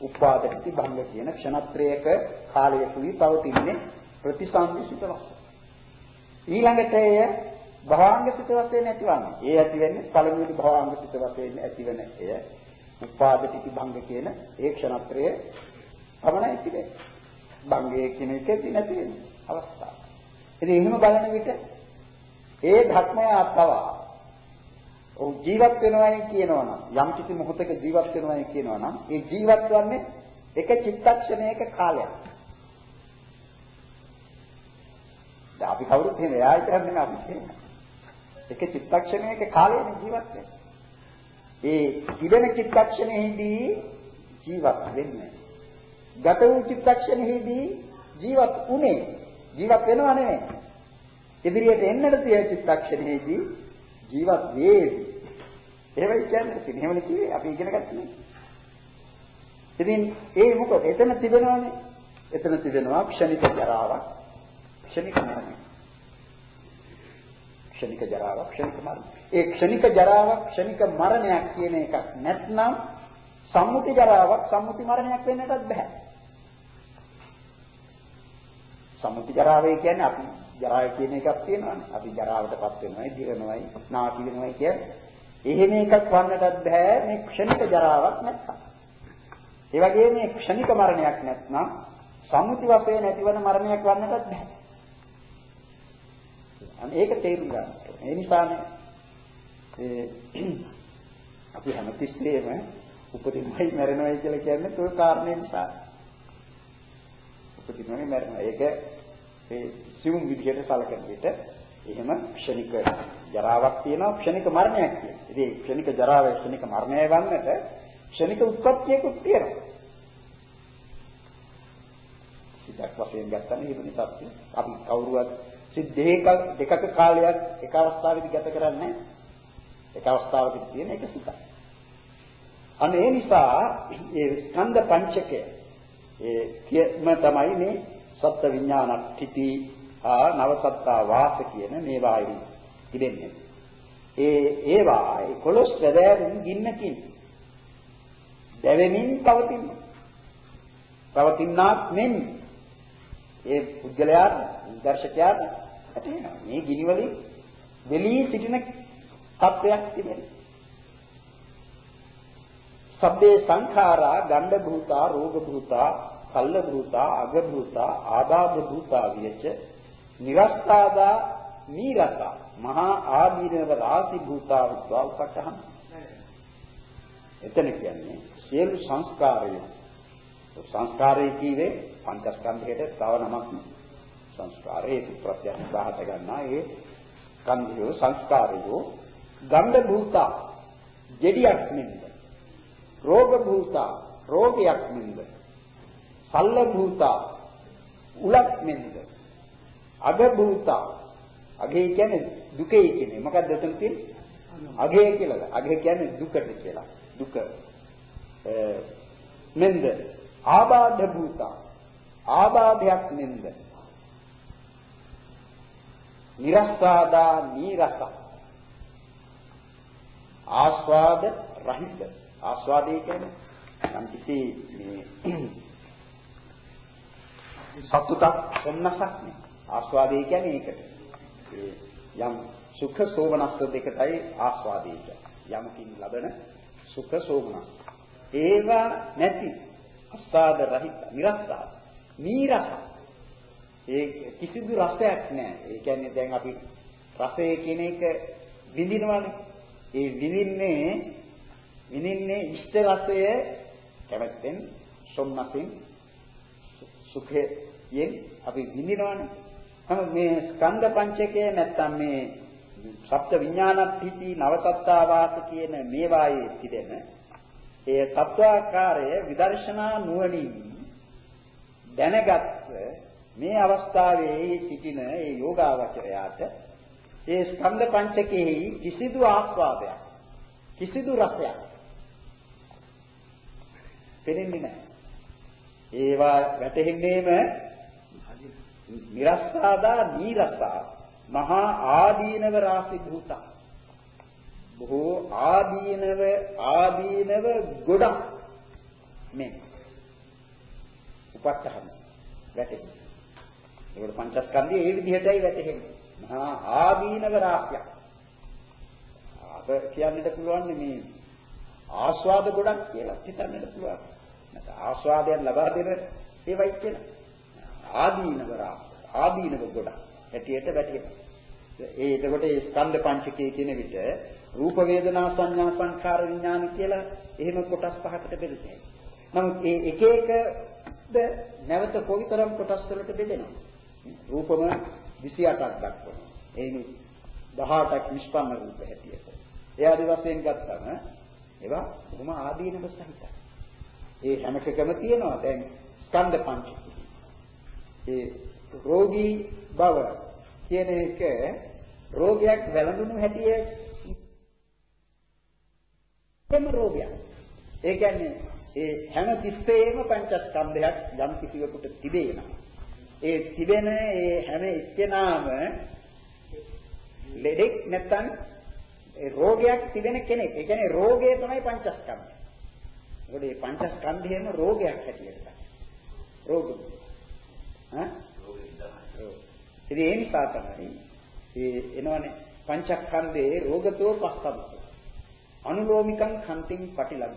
උපාදිතී භංග කියන ක්ෂණත්‍රයක කාලයකුයි පවතින්නේ ප්‍රතිසන්දිත වශයෙන් ඊළඟට එය භවාංග සිත වශයෙන් ඇතිවන්නේ. ඒ ඇති වෙන්නේ පළමුවෙනි භවාංග සිත වශයෙන් ඇතිවන එය උපාදිතී භංග කියන ඒ ක්ෂණත්‍රය පමණයි තිබෙන්නේ. භංගයේ කියන එකේ නැති වෙන අවස්ථාව. ඉතින් එහෙම බලන විට ඒ ධර්මය අත්වා ඔව් ජීවත් වෙනවයි කියනවනම් යම් කිසි මොහොතක ජීවත් වෙනවයි කියනවනම් ඒ ජීවත් වන්නේ එක චිත්තක්ෂණයක කාලයක්. දැන් අපි කවුරුත් එහෙම එයා හිතන්නේ අපි කියන්නේ. එක චිත්තක්ෂණයක කාලයක ජීවත් වෙන්නේ. ඒ තිබෙන චිත්තක්ෂණෙහිදී ජීවත් වෙන්නේ. ගත වූ චිත්තක්ෂණෙහිදී ජීවත් උනේ ජීවත් වෙනව නෙමෙයි. ඉදිරියට එන්නට තියෙන චිත්තක්ෂණෙහිදී ජීවත් වේවි. එහෙමයි කියන්නේ. ඉතින් එහෙමනේ කිව්වේ අපි ඉගෙන ගත්තනේ. ඉතින් ඒ මොකද එතන තිබෙනවානේ. එතන තිබෙනවා ක්ෂණික ජරාවක්. ක්ෂණික මරණය. ක්ෂණික ජරාවක් ක්ෂණික මරණය. ඒ ක්ෂණික ජරාවක් ක්ෂණික මරණයක් කියන එකක් නැත්නම් සම්මුති ජරාවක් සම්මුති මරණයක් වෙන්නටත් බෑ. සම්මුති ජරාවේ කියන්නේ අපි ජරාව කියන එකක් තියෙනවානේ. අපි ජරාවටපත් වෙනවයි, දිරනවයි, නාකි වෙනවයි කියන්නේ. එහෙම එකක් වන්නටත් බෑ මේ ක්ෂණික ජරාවක් නැත්නම්. ඒ වගේම මේ ක්ෂණික මරණයක් නැත්නම් සම්මුති වශයෙන් ඇතිවන මරණයක් වන්නටත් බෑ. අනේ ඒක තේරුම් ගන්න. ඒ නිසානේ ඒ අපි හැමතිස්සෙම උපදිනවයි මැරෙනවයි කියලා කියන්නේ ඒ කාරණේ නිසා. උපදිනවයි මැරෙනවා. ඒක ඒ සිවුම් විදිහට සැලකන විට එහෙම ක්ෂණික ජරාවක් තියෙනවා ක්ෂණික මරණයක් තියෙනවා. ඉතින් ක්ෂණික ජරාව ක්ෂණික මරණය වන්නට ක්ෂණික උත්පත්තියකුත් තියෙනවා. සිතක් වශයෙන් ගත්තම මේ වෙනසක් අපි කවුරුවත් සිත් දෙක දෙකක කාලයක් එක අවස්ථාවකදී ගත කරන්නේ එක අවස්ථාවකදී තියෙන එක සිතක්. අන්න ඒ නිසා ඒ ස්කන්ධ පංචකය ඒ කියම තමයි මේ සත්ත්ව විඥාන තිති ආ නවසත්තා වාස කියන මේවායි තිබෙන්නේ. ඒ ඒවා ඒ කොලොස් වැදෑරුම් ගින්නකින් දැවෙමින් පවතින. පවතිනාක් මෙන් ඒ පුද්ගලයාට දර්ශකයාට ඇතිවෙනවා. මේ ගිනි වලින් වෙලී සිටින තත්වයක් තිබෙනවා. සබ්බේ සංඛාරා ගණ්ඩ භූතා රෝග භූතා කල්ල භූතා අග භූතා ආදාබ භූතා වියච නිරස්තාදා නීරතා මහා ආදීනව රාසි භූතා විද්වා උපටහන් එතන කියන්නේ සියලු සංස්කාරය සංස්කාරය කීවේ පංචස්කන්ධයට තව නමක් සංස්කාරේ ප්‍රත්‍යක්ෂ බහත ගන්නා ඒ කන්ධය සංස්කාරයෝ. ගණ්ඩ භූතා ජෙඩියක් නෙමෙයි. රෝග භූතා රෝගයක් මෙන්ද සල්ල භූතා උලක් මෙන්ද අග භූතා අගේ කියන්නේ දුකේ කියන්නේ. මොකක්ද එතන තියෙන්නේ? අගේ. කියලා. අගේ කියන්නේ දුකට කියලා. දුක. මෙන්ද ආබාධ භූතා. ආබාධයක් මෙන්ද නිරස්සාදා නීරස. ආස්වාද රහිත ආස්වාදයේ කියන්නේ යම් කිසි මේ සතුටක් සොන්නසක් නේ. ආස්වාදයේ කියන්නේ ඒකට. ඒ යම් සුඛ සෝමනස්ස දෙකටයි ආස්වාදයේ කියන්නේ. යමකින් ලබන සුඛ සෝමනස්ස. ඒවා නැති අස්වාද රහිත නිරස්සාද. නීරස. ඒ කිසිදු රසයක් නැහැ. ඒ කියන්නේ දැන් අපි රසය කියන එක විඳිනවානේ. ඒ විඳින්නේ විඳින්නේ ඉෂ්ට රසය කැමැත්තෙන් සොම්නසින් සුඛයෙන් අපි විඳිනවනේ. නමුත් මේ ස්කන්ධ පංචකය නැත්තම් මේ සප්ත විඥානත්ථಿತಿ නවසත්තාවාස කියන මේවායේ තිබෙන ඒ සත්වාකාරය විදර්ශනා නුවණින් දැනගත් මේ අවස්ථාවේ සිටින ඒ යෝගාවචරයාට ඒ ස්කන්ධ පංචකෙහි කිසිදු ආස්වාදයක් කිසිදු රසයක් පෙනෙන්නේ නැහැ. ඒවා වැටෙන්නේම නිරස්සාදා නීරසා මහා ආදීනව රාශි භූතා බොහෝ ආදීනව ආදීනව ගොඩක් මේ උපත්තහම වැටෙන්නේ. ඒකට පංචස්කන්ධය ඒ විදිහටයි වැටෙන්නේ. මහා ආදීනව රාශියක්. අප කියන්නට පුළුවන් මේ ආස්වාද ගොඩක් කියලා හිතන්නට පුළුවන්. නැත්නම් ආස්වාදයන් ලබා දෙන ඒවයි කියලා. ආදීනව රාශිය. ආදීනව ගොඩක්. හැටියට වැටෙනවා. ඒ එතකොට ඒ ස්කන්ධ පංචකයේ කියන විට රූප වේදනා සංඥා සංඛාර විඥාන කියලා එහෙම කොටස් පහකට බෙදෙන්නේ. නමුත් මේ එක එකද නැවත කොයිතරම් කොටස් වලට බෙදෙනවා. රූපම 28ක් දක්වනවා. එයින් 18ක් නිෂ්පන්න රූප හැටියට. ඒ ආදි වශයෙන් ගත්තම ඒවා බොහොම ආදීනව සහිතයි. ඒ හැම එකකම තියෙනවා දැන් ස්කන්ධ පංචකය. ඒ රෝගී බව කියන එක රෝගයක් වැළඳුණු හැටිය එම රෝගයක්. ඒ කියන්නේ ඒ හැම තිස්සෙම පංචස්කන්ධයක් යම් කිසිවෙකුට තිබේනවා. ඒ තිබෙන ඒ හැම එක්කෙනාම ලෙඩෙක් නැත්තම් ඒ රෝගයක් තිබෙන කෙනෙක්. ඒ කියන්නේ රෝගය තමයි පංචස්කන්ධය. ඒකට මේ පංචස්කන්ධයම රෝගයක් හැටියට. රෝග. ඈ? ඉතින් ඒ නිසා තමයි ඒ එනවනේ පංචස්කන්ධේ රෝගතෝ පස්සබ්බ. අනුලෝමිකං කන්තිං පටිලබ්බ.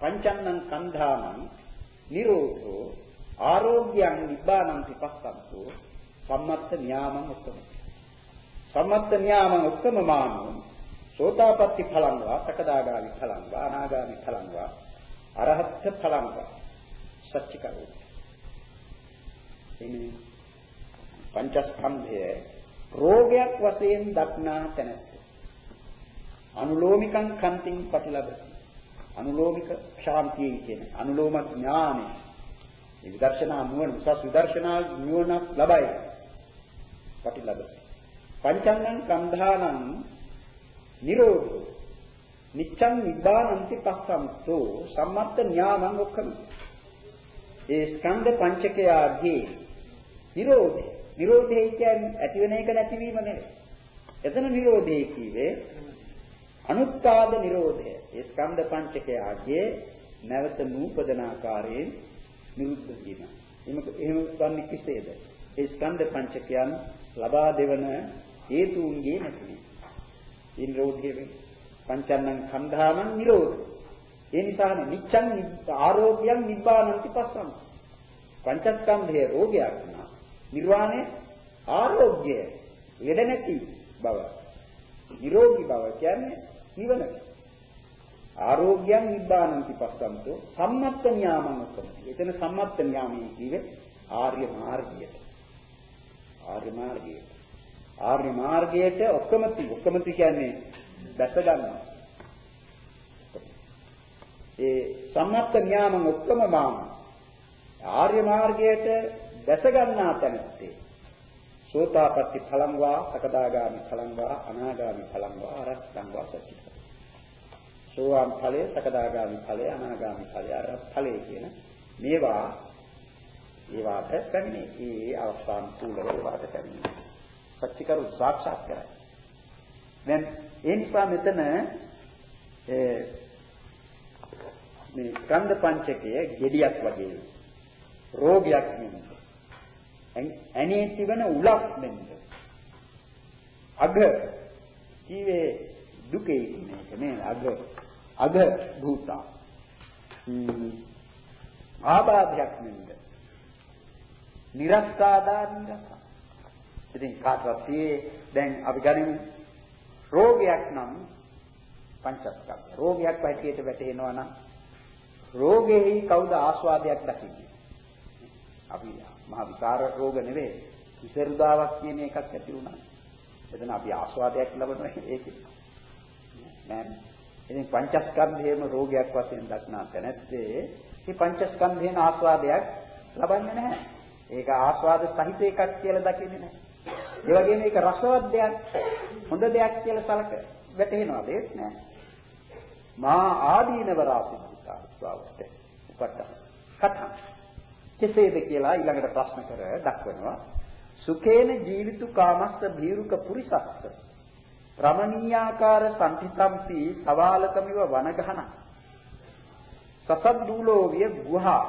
පංචන්නං කන්ධානං නිරෝධෝ ආරෝග්‍යං නිබ්බානං පිපස්සන්තෝ සම්මත්ත න්යාමං උත්තම සම්මත්ත න්යාමං උත්තම මානෝ සෝතාපට්ටි ඵලං වා සකදාගාමි ඵලං වා අනාගාමි ඵලං වා අරහත් ඵලං වා සච්ච කරෝ එනේ පංචස්කන්ධය රෝගයක් වශයෙන් දක්නා තැනැත්ත. අනුලෝමිකං කන්තිං ප්‍රතිලබති අනුලෝමික ශාන්තිය කියන්නේ අනුලෝම ඥානෙ මේ විදර්ශනා නුවණ උසස් විදර්ශනා නුවණ ලබයි. ප්‍රතිලබති පංචංගං කන්ධානං නිරෝධෝ. නිච්ඡං නිබ්බානන්ති පස්සම්තෝ සම්මත්ත ඥානං ඔක්කම ඒ ස්කන්ධ පංචකයාගේ නිරෝධය නිරෝධය කියන්නේ ඇති වෙන එක නැතිවීම නෙවෙයි එතන නිරෝධය කියේ අනුත්පාද නිරෝධය ඒ ස්කන්ධ පංචකයාගේ නැවත නූපදන ආකාරයෙන් නිරුද්ධ වීම. එහෙම එහෙම වන්නේ කෙසේද? ඒ ස්කන්ධ පංචකයන් ලබා දෙවන හේතුන්ගේ නැතිවීම. ඒ නිරෝධය වෙන්නේ. පංචන්නං කන්ධානං නිරෝධ. ඒ නිසා නිච්ඡං ආරෝග්‍යං නිබ්බානන්ති පස්සම්. පංචස්කන්ධයේ රෝගයක් නා. නිර්වාණය ආරෝග්‍ය යෙද නැති බව. නිරෝගී බව කියන්නේ නිවන. ආරෝග්‍යං නිබ්බානන්ති පස්සන්තෝ සම්මත්ත ඥාමං උත්තමයි. එතන සම්මත්ත ඥාමයේ කියේ ආර්ය මාර්ගයට. ආර්ය මාර්ගයට. ආර්ය මාර්ගයට ඔක්කොමති ඔක්කොමති කියන්නේ දැස ගන්නවා. ඒ සම්මත්ත ඥාමං ඔක්කොම මාම ආර්ය මාර්ගයට දැස ගන්නා තැනත්තේ සෝතාපට්ටි ඵලං වා සකදාගාමි ඵලං වා අනාගාමි ඵලං වා අරහතං වා සච්චිත. සෝවාන් ඵලය, සකදාගාමි ඵලය, අනාගාමි ඵලය, අරහත් ඵලය කියන මේවා ඒවාට කන්නේ ඒ අවස්ථාන් තුල ඒවාට කන්නේ. සච්චිකරු සාක්ෂාත් කරයි. දැන් ඒ නිසා මෙතන ඒ මේ ස්කන්ධ පංචකය gediyak වගේ රෝගයක් නෙමෙයි. ඇනේ තිබෙන උලක් මෙන්න. අග කීවේ දුකේ මේක නේ අග අග භූතා. ආබාධයක් මෙන්න. නිරස්කාදානින්ද. ඉතින් කාටවත් දැන් අපි ගනිමු රෝගයක් නම් පංචස්කන්ධය. රෝගයක් හැටියට වැටෙනවා නම් රෝගෙහි කවුද ආස්වාදයක් දකින්නේ? අපි මහ විකාර රෝග නෙවෙයි. ඉසරුදාවක් කියන එකක් ඇති වුණා. එතන අපි ආස්වාදයක් ලබනවා ඒකේ. නෑ. ඉතින් පංචස්කන්ධයේම රෝගයක් වශයෙන් දක්නා තැනැත්තේ මේ පංචස්කන්ධයෙන් ආස්වාදයක් ලබන්නේ නැහැ. ඒක ආස්වාද සහිත එකක් කියලා දකින්නේ නැහැ. ඒ වගේම ඒක රසවත් දෙයක් හොඳ දෙයක් කියලා සලක වැටහෙනවද ඒත් නෑ. මා ආදීනව රාසිතා ස්වභාවයට උපට්ඨ කතා. කෙසේද කියලා ඊළඟට ප්‍රශ්න කර දක්වනවා. සුකේන ජීවිතු කාමස්ස භීරුක පුරිසස්ස රමණීයාකාර සම්පිතම්පි සවාලකමිව වනගහන සසද්දූලෝ විය ගුහා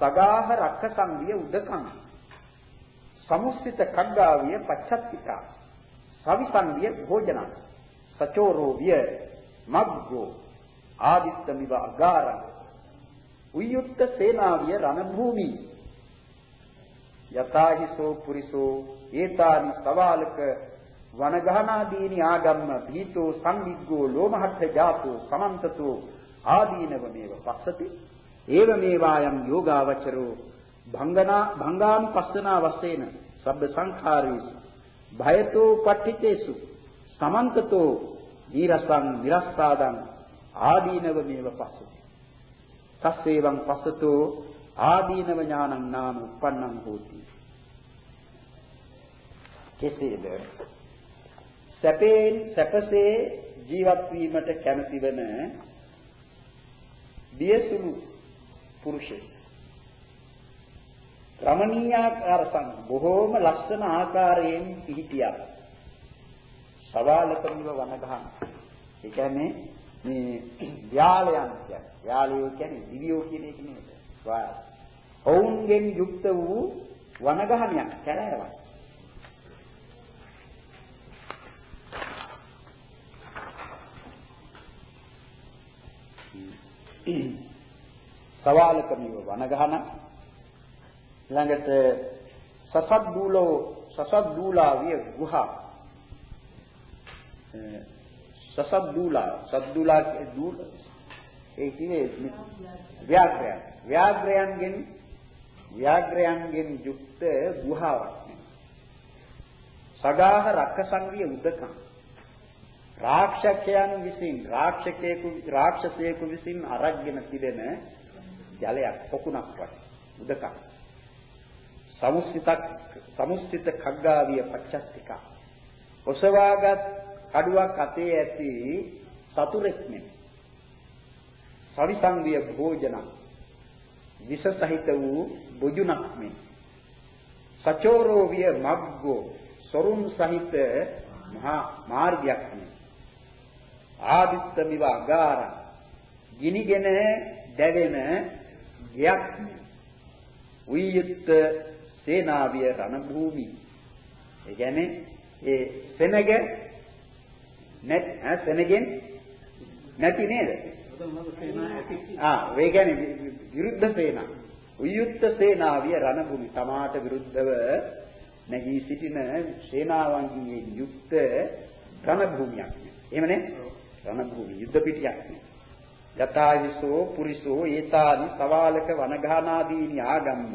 සගාහ රක්කසං විය උදකං සමුස්සිත කග්ගාවිය පච්චත්තිකා සවිසංවිය භෝජනං. සචෝරෝ විය මග්ගෝ. ආදිත්තමිව අගාරං. උයුක්ත සේනාවිය රණභූමි. යතාහිසෝ පුරිසෝ ඒතානි සවාලක වනගහනාදීනි ආගම්ම පීතෝ සංවිග්ගෝ ලෝමහත්ථ ජාතෝ සමන්තතෝ ආදීනව මේව පස්සති. ඒව මේවායම් යෝගාවචරෝ භංගනා භංගානුපස්සනා වශයෙන් සබ්බ සංඛාරේසු භයතෝ පට්ඨිතේසු සමන්තතෝ ඊරසං විරස්සාදං ආදීනව මේව පස්සති තස්සේවං පස්සතෝ ආදීනව ඥානං නාම උප්පන්නං හෝති. කෙසේද? සැපේන් සැපසේ ජීවත් වීමට කැමති වන දියසුළු පුරුෂයෙක්. රමණීයාකාර සං බොහෝම ලස්සන ආකාරයෙන් පිහිටියා. සවාලකමිව වනගහන. ඒ කියන්නේ මේ ව්‍යාලයන් කියන්නේ. ව්‍යාලයෝ කියන්නේ දිවියෝ කියන එක නෙමෙයි. වාය ඔවුන්ගෙන් යුක්ත වූ වනගහනියක් කැලෑවක්. සවාලකමිව වනගහන ළඟට සසද්දූලෝ සසද්දූලා විය ගුහා. සසද්දූලා සද්දූලා දූල ඒ කියන්නේ ව්‍යාග්‍රයන්. ව්‍යාග්‍රයන්ගෙන් ව්‍යාග්‍රයන්ගෙන් යුක්ත ගුහාවක් සගාහ රක්කසංගිය උදකම්. රාක්ෂකයන් විසින් රාක්ෂකයෙකු රාක්ෂසයෙකු විසින් අරගෙන තිබෙන ජලයක් පොකුණක් වගේ උදකක් සමුස්සිතක් සමුස්සිත කග්ගාවිය පච්චස්තික. ඔසවාගත් කඩුවක් අතේ ඇති සතුරෙක් නේ සවිසංගිය භෝජන විස සහිත වූ බොජුනක් මේ සචෝරෝ විය මග්ගෝ සොරුන් සහිත මහා මාර්ගයක් නේ ආදිත්ත මිව අගාරං. ගිනිගෙන දැවෙන ගයක් උය්‍යුත් සේනාවිය රණ භූමි ඒ කියන්නේ ඒ සෙනග නැත් ඈ සෙනගෙන් නැති නේද? ආ ඒ කියන්නේ විරුද්ධ සේනා. උය්‍යුත් සේනාවිය රණ භූමි තමාට විරුද්ධව නැගී සිටින සේනාවන්ගෙන් යුක්ත රණ භූමියක් එහෙමනේ? රණ භූමි යුද්ධ පිටියක්. යතාවිසෝ පුරිසෝ ඒතානි සවාලක වනඝානාදීනි ආගම්ම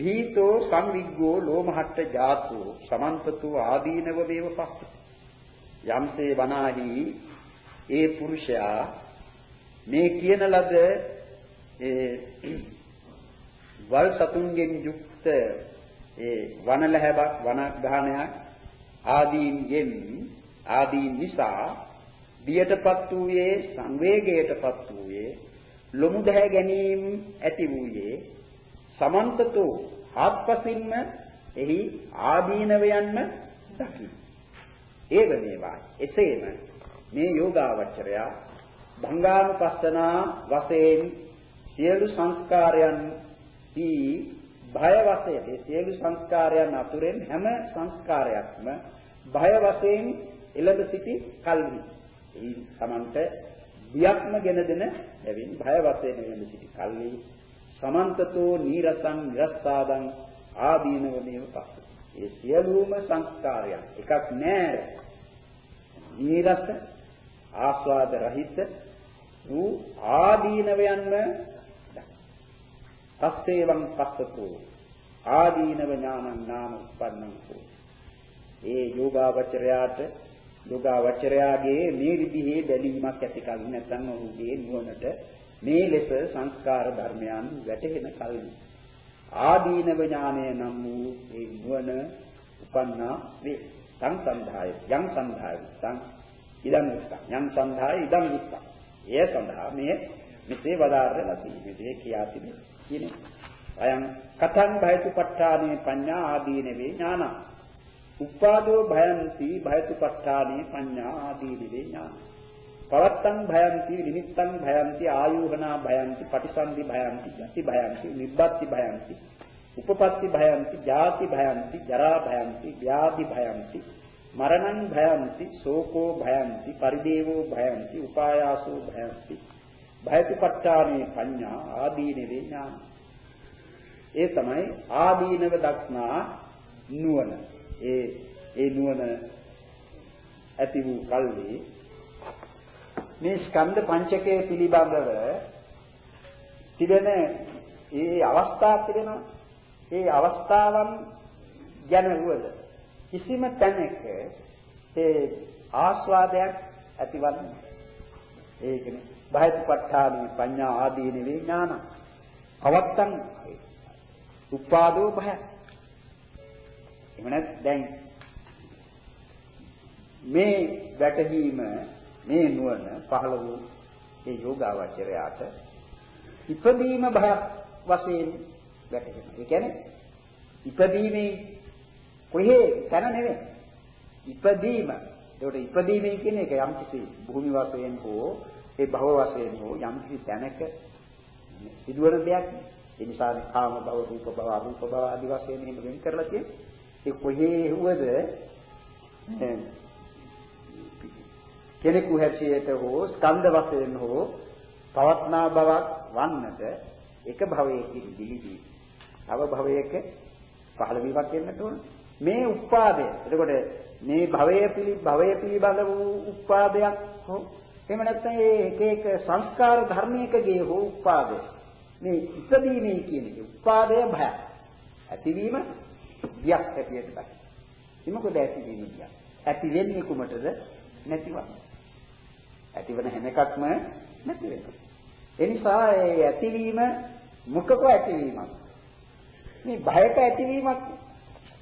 භීතෝ සංවිග්ගෝ ලෝමහට්ට ජාතෝ සමන්තතු ආදීනව වේව පස්ස යම්සේ වනාහි ඒ පුරුෂයා මේ කියන ලද ඒ වල් සතුන්ගෙන් යුක්ත ඒ වනලැහැබක් වනගානයක් ආදීන්ගෙන් ආදීන් නිසා බියටපත් වූයේ සංවේගයටපත් වූයේ ලොමු දැහැ ගැනීම ඇති වූයේ සමන්තතෝ ආත්පසින්ම එහි ආදීනවයන්ම දකි. ඒ වේවා එසේම මේ යෝගාවචරය භංගානුපස්සනා වශයෙන් සියලු සංස්කාරයන් හි භය වශයෙන් ඒ සියලු සංස්කාරයන් අතුරෙන් හැම සංස්කාරයක්ම භය වශයෙන් එළඹ සිටි කල්හි ඒ සමන්ත බියක්ම ගෙන දෙන එවින් භය වශයෙන් එළඹ සිටි කල්හි සමන්තතෝ නීරසං නිරස්සාදං ආදීනව මේව පස්ස. ඒ සියලුම සංස්කාරයන් එකක් නෑ. නීරස ආස්වාද රහිත වූ ආදීනවයන්ම පස්සේවං පස්සතෝ ආදීනව ඥානං නාම උප්පන්නං කෝ ඒ යෝගාවචරයාට යෝගාවචරයාගේ මේ විදිහේ බැලීමක් ඇති කල නැත්නම් ඔහුගේ නුවණට මේ ලෙස සංස්කාර ධර්මයන් වැටහෙන කල්හි. ආදීනව ඥානය නම් වූ ඒ නුවණ උපන්නා වේ. සං සන්ධාය යම් සන්ධාය සං ඉදම් උත්තම් යම් සන්ධාය ඉදම් උත්තම් එය සඳහා මේ මෙසේ වදාරලා තියෙන්නේ කියා තිබෙනවා කියන්නේ අයං කතං භයතුපත්ඨානේ පඤ්ඤා ආදීනවේ ඥාන. උපාදෝ භයන්ති භයතුපත්ඨානේ පඤ්ඤා ආදීනවේ ඥාන. පවත්තං භයන්ති නිමිත්තං භයන්ති ආයෝහනා භයන්ති පටිසන්ධි භයන්ති යති භයන්ති නිබ්බත්ති භයන්ති උපපත්ති භයන්ති ජාති භයන්ති ජරා භයන්ති ව්‍යාධි භයන්ති මරණං භයන්ති ශෝකෝ භයන්ති පරිදේවෝ භයන්ති උපායාසෝ භයන්ති. භයතිපට්ඨානේ පඤ්ඤා ආදීනවේ ඥාන. ඒ තමයි ආදීනව දක්නා නුවණ. ඒ ඒ නුවණ ඇති වූ කල්හි මේ ස්කන්ධ පංචකය පිළිබඳව තිබෙන ඒ අවස්ථා තිබෙනවා ඒ අවස්ථාවන් ගැන වුවද කිසිම තැනක ඒ ආස්වාදයක් ඇතිවන්නේ ඒ කියන්නේ බහිතපත්ඨානී පඤ්ඤා ආදී නෙවේ ඥාන. අවත්තං උපාදෝ භය. එමණත් දැන් මේ වැටහීම මේ නුවණ පහළ වූ ඒ යෝගාවචරයාට ඉපදීම භයක් වශයෙන් වැටහෙනවා. ඒ කියන්නේ ඉපදීමේ කොහේ තැන නෙවෙයි. ඉපදීම. ඒකට ඉපදීමේ කියන්නේ ඒක යම් කිසි භූමි වශයෙන් හෝ ඒ භව වශයෙන් හෝ යම් කිසි තැනක සිදුවන දෙයක්. ඒ නිසා කාම භව, රූප භව, අරූප භව ආදී වශයෙන් එහෙම වෙන් කරලා තියෙන්නේ. ඒ කොහේ වුවද කෙනෙකු හැටියට හෝ ස්කන්ධ වශයෙන් හෝ පවත්නා බවක් වන්නට එක භවයකින් දිලිදී තව භවයක පහළ වීමක් වෙන්නට ඕන මේ උපාදය එතකොට මේ භවය පිළි භවය පිළිබඳ වූ උපාදයක් හෝ එහෙම නැත්නම් ඒ එක එක සංස්කාර ධර්මයකගේ හෝ උපාදය මේ ඉපදීමේ කියන එක උපාදය භය ඇතිවීම බියක් හැටියට දක්වනවා. ඉමකොද ඇතිවීම බියක්? ඇති වෙන්නේ කුමටද? නැතිවන්නේ. ඇතිවන හැම එකක්ම නැති වෙනවා. ඒ නිසා ඒ ඇතිවීම මුකක ඇතිවීමක්. මේ භයක ඇතිවීමක්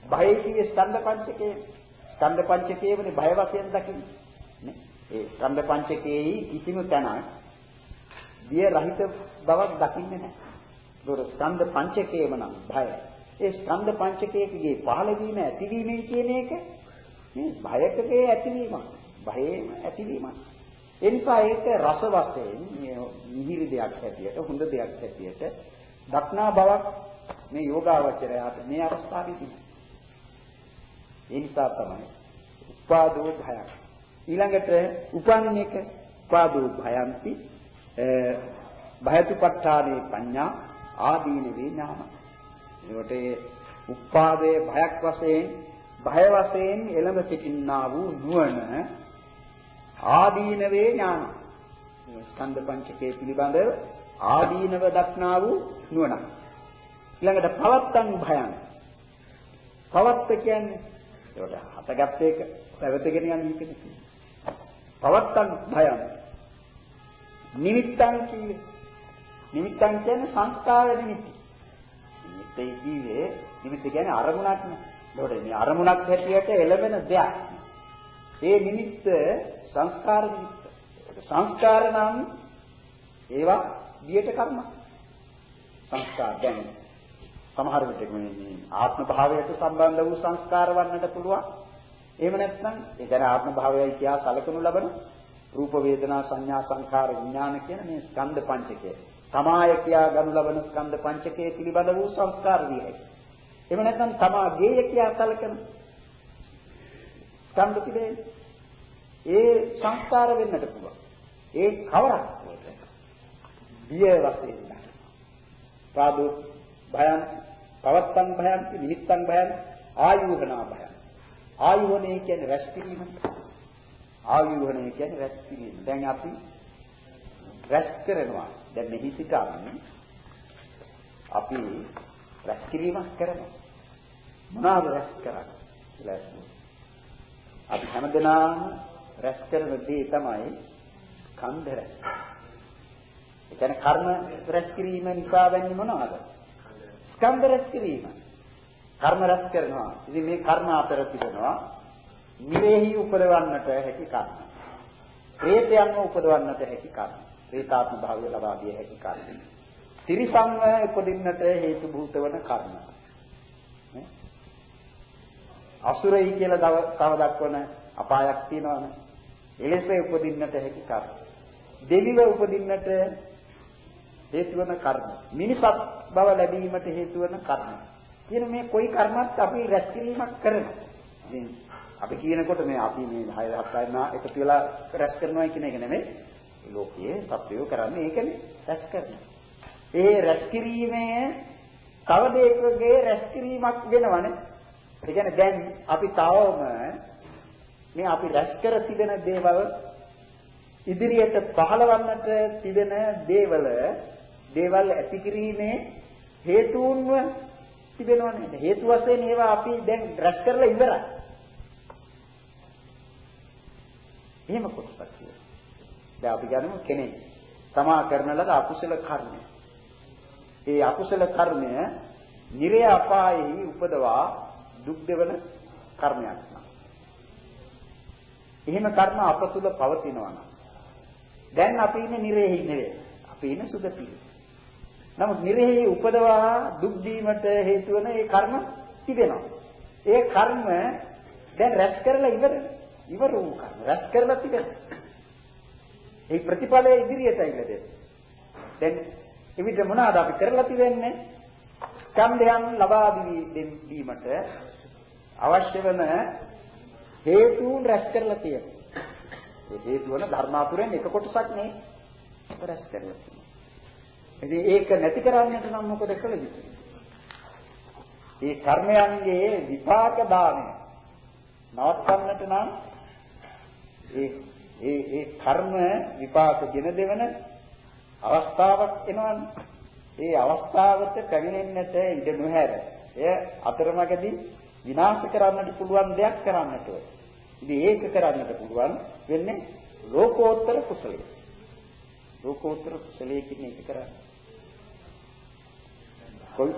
භය කියේ ස්කන්ධ පංචකේ ස්කන්ධ පංචකයේමනේ භය වශයෙන් දකින්නේ. නේ? ඒ ස්කන්ධ පංචකයේහි කිසිම තැනක් දිය රහිත බවක් දකින්නේ නැහැ. ඒතොර ස්කන්ධ පංචකයේම නම් භය. ඒ ස්කන්ධ පංචකයේ පහළවීම ඇතිවීම කියන එක මේ භයකගේ ඇතිවීමක්. භයේම ඇතිවීමක්. ඒ නිසා ඒක රස වශයෙන් මිහිරි දෙයක් හැටියට හොඳ දෙයක් හැටියට දක්නා බවක් මේ යෝගාවචරයාට මේ අවස්ථාවේදී. ඒ නිසා තමයි උපාදෝ භයක්. ඊළඟට උපන්න එක උපාදෝ භයන්ති භයතුපත්ඨානේ පඤ්ඤා ආදීනවේ ඥාන. ඒකට ඒ උපාදේ භයක් වශයෙන් භය වශයෙන් එළඹ සිටින්නා වූ නුවණ ආදීනවේ ඥාන. ස්කන්ධ පංචකයේ පිළිබඳව ආදීනව දක්නා වූ නුවණ. ඊළඟට පවත්තන් භයං. පවත්ත කියන්නේ ඒකට හතගත් එක පැවතගෙන යන එක. පවත්තන් භයං. නිමිත්තන් කියන්නේ නිමිත්තන් කියන්නේ සංස්කාර නිමිති. නිමිත්තේ කියේ නිමිත්ත කියන්නේ අරමුණක් නේ. ඒකට මේ අරමුණක් හැටියට එළවෙන දෙයක්. ඒ නිමිත්ත සංස්කාර නිමිත්ත. සංස්කාර නම් ඒවා දියට කර්ම. සංස්කාර දැන් සමහර විට මේ ආත්ම භාවයට සම්බන්ධ වූ සංස්කාර වන්නට පුළුවන්. එහෙම නැත්නම් ඒ කියන්නේ ආත්ම භාවයයි කියා සැලකනු ලබන රූප වේදනා සංඥා සංඛාර විඥාන කියන මේ ස්කන්ධ පංචකය. සමාය කියා ගනු ලබන ස්කන්ධ පංචකයේ පිළිබඳ වූ සංස්කාර විහයි. එහෙම නැත්නම් තමා ගේය කියා සැලකන ස්කන්ධ පිටේ ඒ සංස්කාර වෙන්නට පුළුවන්. ඒ කවරක් බිය වශයෙන් පාදු භයන් පවත්තන් භයන් නිමිත්තන් භයන් ආයුහනා භයන් ආයුහනේ කියන්නේ රැස් කිරීම ආයුහණය කියන්නේ රැස් කිරීම. දැන් අපි රැස් කරනවා. දැන් මෙහි සිටන්නේ අපි රැස් කිරීමක් කරනවා. මොනවාද රැස් කරන්නේ කියලා අපි හැමදෙනාම රැස් කරන දේ තමයි කන්ද රැස්. ඒ කියන්නේ කර්ම රැස් කිරීම නිසා වෙන්නේ මොනවද? ස්කන්ධ රැස් කිරීම. කර්ම රැස් කරනවා. ඉතින් මේ කර්ම අතර තිබෙනවා නිරේහි උපදවන්නට හැකි කර්ම. ප්‍රේතයන්ව උපදවන්නට හැකි කර්ම. ප්‍රේතාත්ම භාවය ලබා දිය හැකි කර්ම. ත්‍රිසංව උපදින්නට හේතු භූත වන කර්ම. අසුරයි කියලා තව දක්වන අපායක් තියෙනවනේ. එලෙස උපදින්නට හැකි කර්ම. දෙවිව උපදින්නට හේතු වන කර්ම. මිනිසත් බව ලැබීමට හේතු වන කර්ම. කියන මේ කොයි කර්මත් අපි රැස් කිරීමක් කරනවා. ඉතින් අපි කියනකොට මේ අපි මේ 6 7 නා එකතු වෙලා රැස් කරනවා කියන එක නෙමෙයි. ලෝකයේ සත්‍යය කරන්නේ ඒකනේ රැස් කරනවා. ඒ රැස් කිරීමේ තව දෙයකගේ රැස් කිරීමක් වෙනවනේ. ඒ කියන්නේ දැන් අපි තවම මේ අපි රැස් කර තිබෙන දේවල් ඉදිරියට පහළවන්නට තිබෙන දේවල දේවල් ඇති කිරීමේ හේතුන්ව තිබෙනව නේද? හේතු වශයෙන් ඒවා අපි දැන් රැස් කරලා ඉවරයි. එහෙම කොටසක් කියලා. දැන් අපි ගන්නමු කෙනෙක් තමා කරන ලද අකුසල කර්මය. ඒ අකුසල කර්මය නිරය අපායෙහි උපදවා දුක් දෙවන කර්මයක් නා. එහෙම කර්ම අප තුල පවතිනවා නම් දැන් අපි ඉන්නේ නිරේහි නෙවෙයි. අපි ඉන්නේ සුගතියේ. නමුත් නිරෙහි උපදවා දුක් දීමට හේතු වෙන ඒ කර්ම තිබෙනවා. ඒ කර්ම දැන් රැස් කරලා ඉවර ඉවර වූ කර්ම රැස් කරලා තිබෙනවා. ඒ ප්‍රතිඵලය ඉදිරියට ඇවිල්ලා දැන් එවිට මොනවාද අපි කරලා තිබෙන්නේ? ස්කන්ධයන් ලබා දීමට අවශ්‍ය වෙන හේතුන් රැස් කරලා තියෙනවා. ඒ හේතු වන ධර්මාතුරෙන් එක කොටසක් නේ රැස් කරලා තියෙනවා. ඉතින් ඒක නැති කරන්නට නම් මොකද කළ යුතුද? ඒ කර්මයන්ගේ විපාක දාණය නවත්වන්නට නම් ඒ ඒ ඒ කර්ම විපාක ගෙන දෙවන අවස්ථාවක් එනවනේ. ඒ අවස්ථාවට පැමිණෙන්නට ඉඩ නොහැර එය අතරමඟදී විනාශ කරන්නට පුළුවන් දෙයක් කරන්නට ඕන. ඉතින් ඒක කරන්නට පුළුවන් වෙන්නේ ලෝකෝත්තර කුසලයේ. ලෝකෝත්තර කුසලයේ කියන එක කරන්නේ කොයි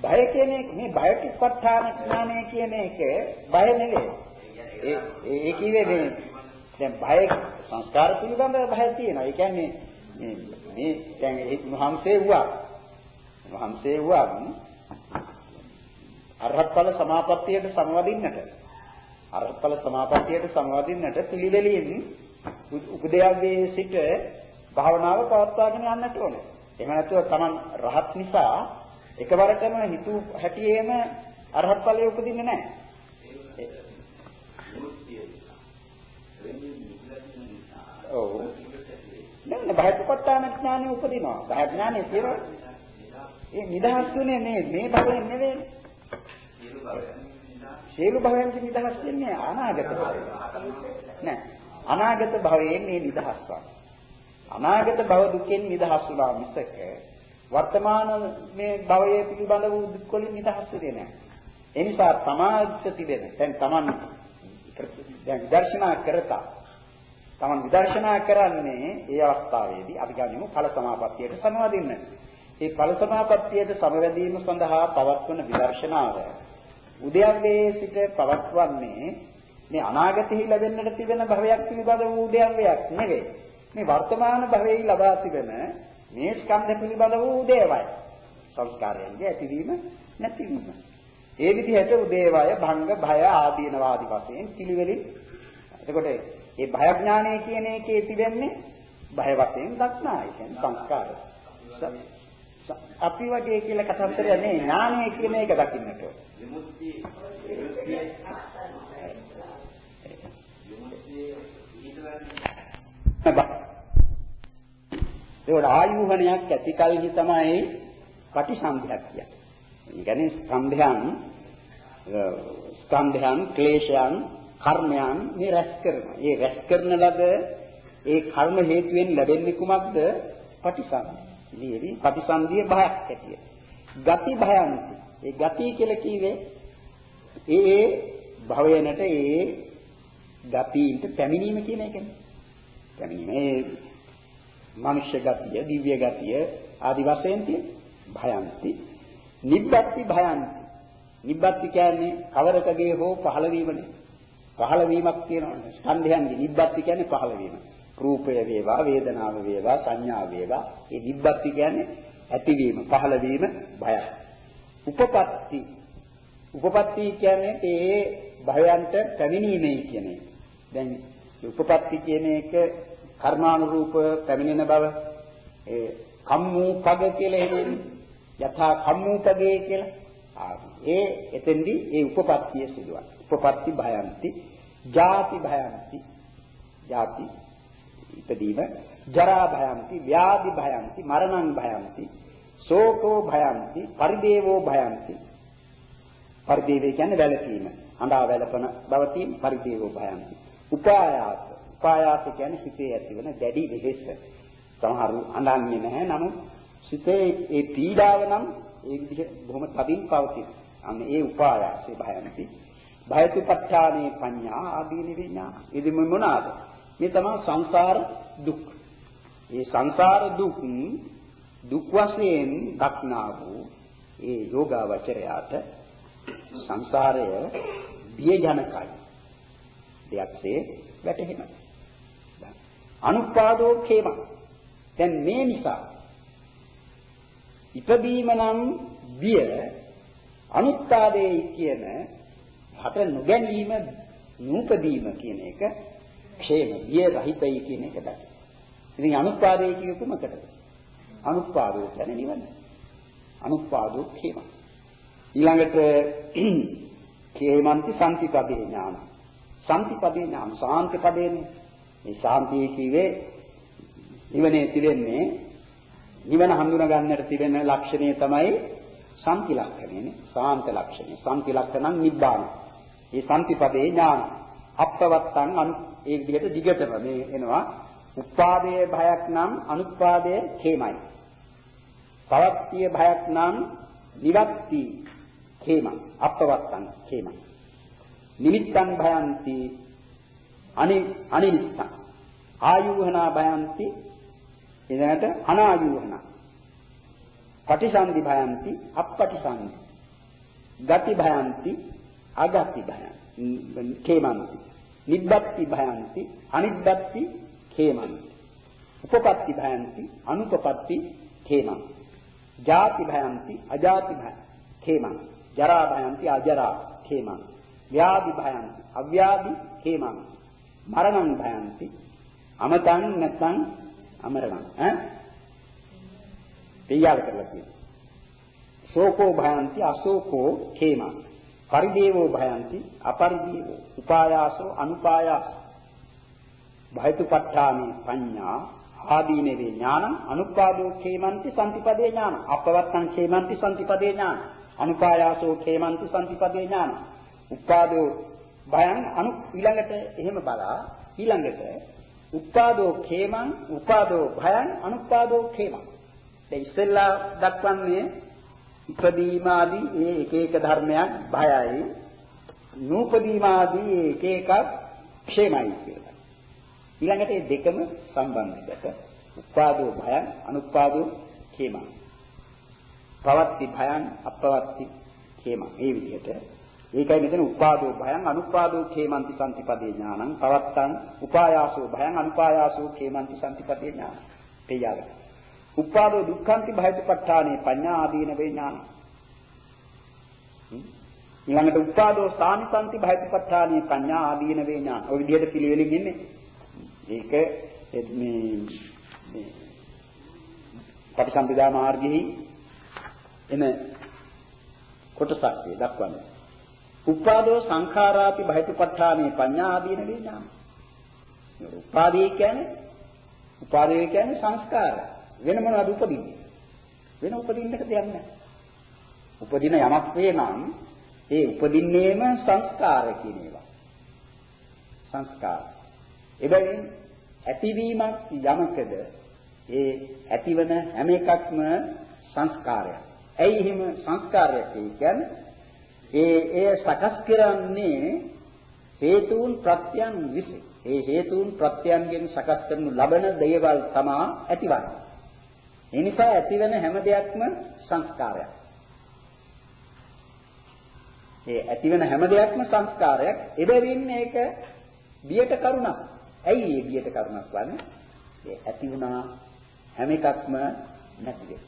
බය කියන එක මේ බයටිපත්ඨාන ඥානය කියන එක බය නෙවෙයි. ඒ ඒ කිව්වේ මේ දැන් බය සංස්කාර පිළිබඳ බය තියෙනවා. ඒ කියන්නේ මේ මේ දැන් මහන්සේ වුණා. මහන්සේ වුණා අරහත් ඵල සමාපත්තියට සමවදින්නට අරහත් ඵල සමාපත්තියට සමවදින්නට පිළිවෙලින් උපදේයගේ සිට භාවනාව පවත්වාගෙන යන්නට ඕනේ. එහෙම නැතුව Taman රහත් නිසා එකවරටම හිතු හැටියේම අරහත් ඵලයේ උපදින්නේ නැහැ. ඔව්. නෑ බයපත්තාන ඥානෙ උපදිනවා. බය ඥානෙ කියලා ඒ නිදහස් වෙන්නේ මේ මේ භවයෙන් නෙවෙයි. සියලු භවයන් නිදහස් වෙන්නේ අනාගත භවයෙන්. නෑ. අනාගත භවයෙන් මේ නිදහස් වන්නේ. අනාගත භව දුකෙන් නිදහස් වුණා මිසක වර්තමාන මේ භවයේ පිළිබඳ වූ දුක් වලින් නිදහස් වෙන්නේ නැහැ. ඒ නිසා තමාට තිබෙන දැන් Taman දැන් විදර්ශනා කරතා Taman විදර්ශනා කරන්නේ ඒ අවස්ථාවේදී අපි ගනිමු ඵල සමාපත්තියට සමවදින්න. ඒ ඵල සමාපත්තියට සමවැදීම සඳහා පවත්වන විදර්ශනාව උද්‍යව්වේ සිට පවත්වන්නේ මේ අනාගතෙහි ලැබෙන්නට තිබෙන භවයක් පිළිබඳ වූ උද්‍යව්වයක් නෙවෙයි. මේ වර්තමාන භවයේ ලබා තිබෙන මේ ස්කන්ධ පිළිබඳ වූ දේවල් සංස්කාරයන්ගේ ඇතිවීම නැතිවීම. ඒ විදිහට උදේවය භංග භය ආදීනවාදී වශයෙන් පිළිවෙලින් එතකොට මේ භය ඥානය කියන එකේ තිබෙන්නේ භය වශයෙන් දක්නා ඒ කියන්නේ සංස්කාර. අපි වගේ කියලා කතාන්තරය නේ ඥානය කියන එක දකින්නට ඒකට ආයුහණයක් ඇති කලෙහි තමයි පටිසන්ධියක් කියන්නේ. ඒ කියන්නේ ස්කන්ධයන් ස්කන්ධයන්, ක්ලේශයන්, කර්මයන් මේ රැස් කරනවා. ඒ රැස් කරන ලද ඒ කර්ම හේතුවෙන් ලැබෙන්නේ කුමක්ද? පටිසන්ධි. ඉතින් පටිසන්ධිය භයක් ඇතිය. ගති භයන්ති. ඒ ගති කියලා කිව්වේ ඒ ඒ භවයනට ඒ ගතියින්ට පැමිණීම කියන එකනේ. පැමිණීම. ඒ මනුෂ්‍ය ගතිය, දිව්‍ය ගතිය ආදි වශයෙන් තියෙන භයන්ති. නිබ්බත්ති භයන්ති. නිබ්බත්ති කියන්නේ කවරකගේ හෝ පහළ වීමනේ. පහළ වීමක් තියෙනවනේ. ස්කන්ධයන්ගේ නිබ්බත්ති කියන්නේ පහළ වීම. රූපය වේවා, වේදනාව වේවා, සංඥා වේවා. මේ නිබ්බත්ති කියන්නේ ඇතිවීම, පහළ වීම, භයයි. උපපත්ති. උපපත්ති කියන්නේ ඒ භයන්ට පැමිණීමේ කියන එක. දැන් උපපත්ති කියන එක කර්මානුරූප පැමිණෙන බව ඒ කම්මූපග කියලා එන්නේ. යථා කම්මූපගේ කියලා. ඒ එතෙන්දී ඒ උපපත්තිය සිදුවන. උපපත්ති භයන්ති, ජාති භයන්ති, ජාති ඉපදීම, ජරා භයන්ති, ව්‍යාධි භයන්ති, මරණං භයන්ති, ශෝකෝ භයන්ති, පරිදේවෝ භයන්ති. පරිදේවය කියන්නේ වැළකීම. අඬා වැළපන බව තියෙන පරිදේවෝ භයන්ති. උපායාස. උපායාස කියන්නේ හිතේ ඇතිවන දැඩි වෙහෙස. සමහරු අඬන්නේ නැහැ. නමුත් සිතේ ඒ පීඩාව නම් ඒ විදිහ බොහොම තදින් පවතින. අන්න ඒ උපායාසේ භයන්ති. භයතුපත්ඨානේ පඤ්ඤා ආදීන විඥාන. ඉතින් මොනවාද? මේ තමයි සංසාර දුක්. මේ සංසාර දුක් දුක් වශයෙන් දක්නා වූ ඒ යෝගාවචරයාට සංසාරය බියජනකයි. දෙයක්සේ වැටහෙනවා. අනුපාදෝ khේම. දැන් මේ නිසා ඉපදීම නම් බිය අනුත්පාදේ කියන හට නොගැනීම නූපදීම කියන එක ക്ഷේම බිය රහිතයි කියන එක දකින්න. ඉතින් අනුපාදේ කිය කුමකටද? අනුපාදෝ කියන්නේ නිවන. අනුපාදෝ ക്ഷേම. ඊළඟට ക്ഷേමන්ති සම්පතිපදේ ඥාන. සම්පතිපදේ ඥාන සාන්ති පදේනේ. මේ සාන්තිය කියවේ නිවනේ තිබෙන්නේ නිවන හඳුනා ගන්නට තිබෙන ලක්ෂණය තමයි සම්පිලක්ෂණයනේ. සාන්ත ලක්ෂණය. සම්පිලක්ෂණං නිබ්බාන. මේ සම්පතිපදේ ඥානයි. අප්පවත්තං අනු ඒ විදිහට දිගටම මේ එනවා. උපාදයේ භයක් නම් අනුත්පාදයේ ඛේමයි. පවත්තිය භයක් නම් නිවත්ති ඛේම අප්පවත්තං ඛේම නිමිත්තං භයන්ති අනි අනිමිත්තං. ආයුහනා භයන්ති ඊළඟට අනායුහනා. පටිසන්ධි භයන්ති අප්පටිසන්ධි. ගති භයන්ති අගති භයන්ති ඛේමන්ති නිබ්බත්ති භයන්ති අනිබ්බත්ති ඛේමන්ති උපපත්ති භයන්ති අනුපපත්ති ඛේමන්ති ජාති භයන්ති අජාති භය ඛේමන්ති ජරා භයන්ති අජරා ඛේමං ව්‍යාධි භයන්ති අව්‍යාධි ඛේමං මරණං භයන්ති අමතං නැත්නම් අමරණං. ඈ? පියාල කරලා තියෙනවා. ශෝකෝ භයන්ති අශෝකෝ ඛේමං පරිදේවෝ භයන්ති අපරිදේවෝ උපායාසෝ අනුපායාස භයතුපත්ඨානේ පඤ්ඤා ආදීනේ ඥාන අනුපාදෝ ඛේමන්ති සම්තිපදේ ඥාන අපවත්තං ඛේමන්ති සම්තිපදේ ඥාන අනුපායාසෝ ඛේමන්ති සම්තිපදේ ඥාන. උපාදෝ භයං අනු ඊළඟට එහෙම බලා ඊළඟට උපාදෝ ඛේමං උපාදෝ භයං අනුපාදෝ ඛේමං. දැන් ඉස්සෙල්ලා දක්වන්නේ ඉපදීම ආදී මේ එක එක ධර්මයක් භයයි නූපදීම ආදී එක එකක් ക്ഷേමයි කියලා. ඊළඟට මේ දෙකම සම්බන්ධකට උපාදෝ භයං අනුපාදෝ ඛේමං. පවත්ති භයං අපවත්ති හේම මේ විදිහට ඒකයි මෙතන උපාදෝ භයං අනුපාදෝ khේමන්ති සම්තිපදේ ඥානං පවත්තං උපායාසෝ භයං අනුපායාසෝ khේමන්ති සම්තිපදේ ඥානං තේයාව උපාදෝ දුක්ඛන්ති භයතිපත්ඨානේ පඤ්ඤා ආදීන වේ ඥාන ඊළඟට උපාදෝ සානිසන්ති භයතිපත්ඨානේ පඤ්ඤා ආදීන වේ ඥාන ඔය විදිහට පිළිවෙලින් ඉන්නේ ඒක මේ මේ පටිසම්පදා මාර්ගෙහි එන කොටසක් වේ දක්වන්නේ. උපාදෝ සංඛාරාපි බහිතපත්ඨානේ පඤ්ඤා ආදීන වේඥාන. උපාදී කියන්නේ උපාදී කියන්නේ සංස්කාර. වෙන මොනවද උපදින්නේ? වෙන උපදින්නක දෙයක් නැහැ. උපදින යමක් වේ නම් ඒ උපදින්නේම සංස්කාර කියන ඒවා. සංස්කාර. එබැවින් ඇතිවීමක් යමකද ඒ ඇතිවන හැම එකක්ම සංස්කාරයක්. ඇයි එහෙම සංස්කාරයක් කියන්නේ? ඒ ඒ සකස් කරන්නේ හේතුන් ප්‍රත්‍යයන් විසින්. ඒ හේතුන් ප්‍රත්‍යයන්ගෙන් සකස් කරනු ලබන දේවල් තමා ඇතිවන්නේ. ඒ නිසා ඇතිවන හැම දෙයක්ම සංස්කාරයක්. ඒ ඇතිවන හැම දෙයක්ම සංස්කාරයක්. එබැවින් මේක බියට කරුණක්. ඇයි මේ බියට කරුණක් වන්නේ? ඒ ඇති වුණා හැම එකක්ම නැති වෙයි.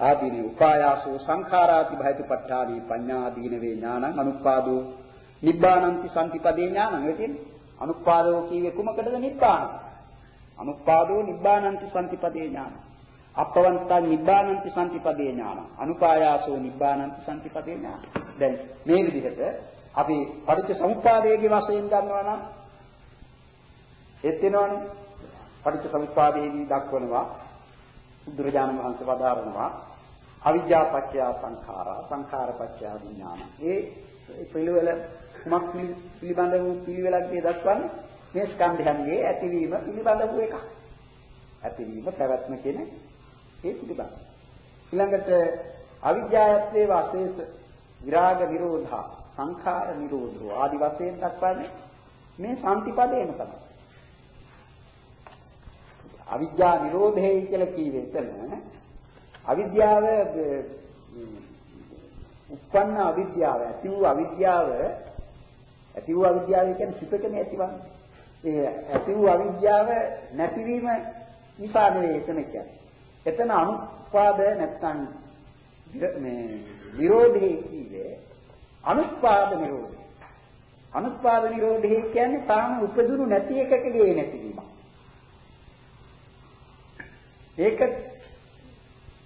ආදීනේ උපායාසෝ සංඛාරාති භයතුපත්ඨානී පඤ්ඤාදීන වේ ඥානං අනුපාදෝ නිබ්බානන්ති සම්තිපදේ ඥානං ඒ කියන්නේ අනුපාදෝ කියවේ කුමකටද නිබ්බාන අනුපාදෝ නිබ්බානන්ති සම්තිපදේ ඥානං. අපවන්තං නිබ්බානන්ති සම්තිපදේ ඥානං. අනුපායාසෝ නිබ්බානන්ති සම්තිපදේ ඥානං. දැන් මේ විදිහට අපි පටිච්ච සමුප්පාදයේ වශයෙන් ගන්නවා නම් ඒත් වෙනවනේ. පටිච්ච සමුප්පාදයේදී දක්වනවා බුදුරජාණන් වහන්සේ වදාරනවා අවිද්‍යා පත්‍ය සංඛාරා සංඛාර පත්‍ය විඥාන. ඒ පිළිවෙල කුමක් පිළිබඳ වූ පිළිවෙලක් මේ දක්වන්නේ? මේ ස්කන්ධයන්ගේ ඇතිවීම පිළිබඳ වූ එකක්. ඇතිවීම පැවැත්ම කියන ඒ පිළිබඳ. ඊළඟට අවිද්‍යාවත්වේ වාසේස විරාග විරෝධා සංඛාර නිරෝධෝ ආදි වශයෙන් දක්වන්නේ මේ සම්තිපදේම තමයි. අවිද්‍යා නිරෝධයයි කියලා කියවේ එතන අවිද්‍යාව උප්පන්න අවිද්‍යාව ඇති වූ අවිද්‍යාව ඇති වූ අවිද්‍යාව කියන්නේ සිතකනේ ඇතිවන්නේ. ඒ ඇති වූ අවිද්‍යාව නැතිවීම නිසා නෙවෙයි එතන කියන්නේ. එතන අනුපාද නැත්නම් මේ නිරෝධේ කියන්නේ අනුපාද නිරෝධය. අනුපාද නිරෝධය කියන්නේ තාම උපදුණු නැති එකකගේ නැතිවීම. ඒක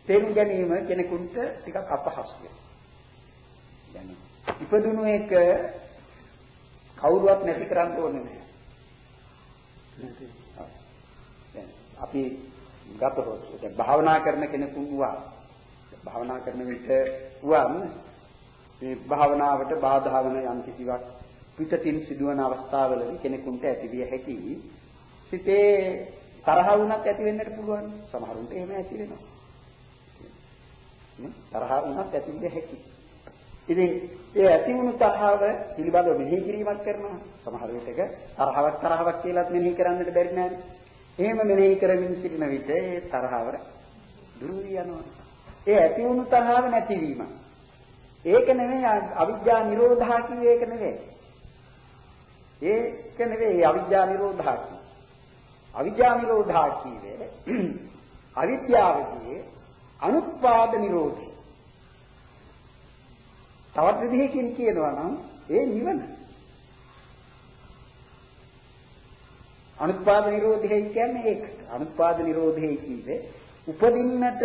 තේරුම් ගැනීම කෙනෙකුට ටිකක් අපහසුයි. දැන් ඉපදුණු එක කවුරුවත් නැති කරන්න ඕනේ නැහැ. දැන් අපි ගතහොත් දැන් භාවනා කරන කෙනෙකු වුණා. භාවනා කරන විට වුවම් මේ භාවනාවට බාධා වන යම් කිසිවක් පිටතින් සිදුවන අවස්ථාවලදී කෙනෙකුට ඇතිවිය හැකි සිතේ තරහ වුණත් ඇති වෙන්නට පුළුවන්. සමහරුන්ට එහෙම ඇති වෙනවා. තරහ වුණත් ඇති වෙන්න හැකි. ඉතින් ඒ ඇති වුණු තරහව පිළිබඳව මෙනෙහි කිරීමක් කරනවා. සමහර විටක තරහවක් තරහවක් කියලාත් මෙනෙහි කරන්නට බැරි නෑ. එහෙම මෙනෙහි කරමින් සිටින විට ඒ තරහව දුරු යනවා. ඒ ඇති වුණු තරහව නැතිවීම. ඒක නෙමෙයි අවිද්‍යා නිරෝධා කියේ ඒක නෙමෙයි. ඒක නෙමෙයි අවිද්‍යා නිරෝධා කියේ. අවිද්‍යා නිරෝධා කියවේ අවිද්‍යාවගේ අනුත්පාද නිරෝධය. තවත් විදිහකින් කියනවා නම් ඒ නිවන. අනුත්පාද නිරෝධය කියන්නේ ඒකට. අනුත්පාද නිරෝධය කියවේ උපදින්නට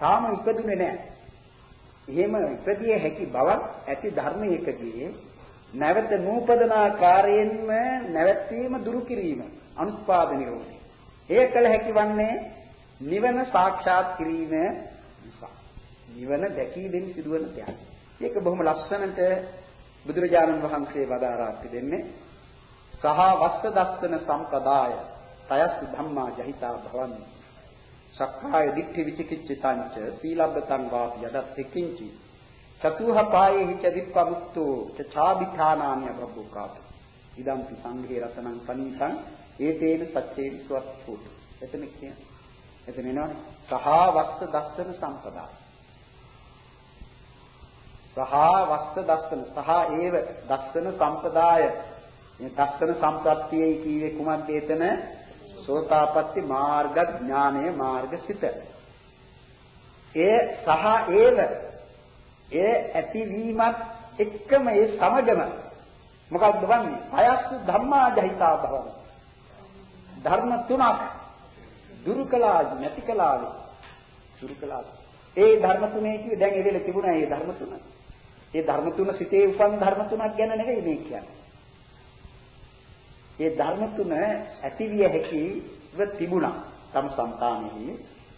තාම ඉපදුනේ නැහැ. එහෙම ඉපදිය හැකි බවක් ඇති ධර්මයකදී නැවත නූපදන ආකාරයෙන්ම නැවැත්වීම දුරු කිරීම අනුස්පාද නිරෝධය. එය කළ හැකි වන්නේ නිවන සාක්ෂාත් කිරීම නිසා. නිවන දැකීමෙන් සිදුවන දෙයක්. ඒක බොහොම ලස්සනට බුදුරජාණන් වහන්සේ වදාරා තිබෙන්නේ සහ වස්ස දස්සන සම්පදාය තයස් ධම්මා ජහිතා භවන්ති. සක්කාය දිට්ඨි විචිකිච්ඡිතංච සීලබ්බතං වාපි යදත් එකින්චි. චතුහ පායේ හිච විප්පමුක්තෝ චාබිඨානාන්‍ය බබ්බුකාත ඉදම්පි සංඝේ රතනං පනීතං ඒතේන සච්චේන සුවත්පුත්. එතන කියන්නේ එතන එනවනේ. සහ වස්ස දස්සන සම්පදා සහ වස්ස දස්සන සහ ඒව දස්සන සම්පදාය මේ දස්සන සම්ප්‍රත්‍යයයි කීවේ කුමක්ද එතන සෝතාපට්ටි මාර්ග ඥානය මාර්ගසිත ඒ සහ ඒව ඒ ඇතිවීමත් එක්කම ඒ සමගම මොකක්ද වන්නේ? අයස්සු ධම්මා ජහිතා භවන. ධර්ම තුනක් දුරු කළා නැති කළා දුරු කළා. ඒ ධර්ම තුනේ කිව්වේ දැන් එදෙල තිබුණා ඒ ධර්ම තුන. ඒ ධර්ම තුන සිතේ උපන් ධර්ම තුනක් ගැන නෙවෙයි මේ කියන්නේ. ඒ ධර්ම තුන ඇතිවිය හැකිව තිබුණා. තම సంతානෙහි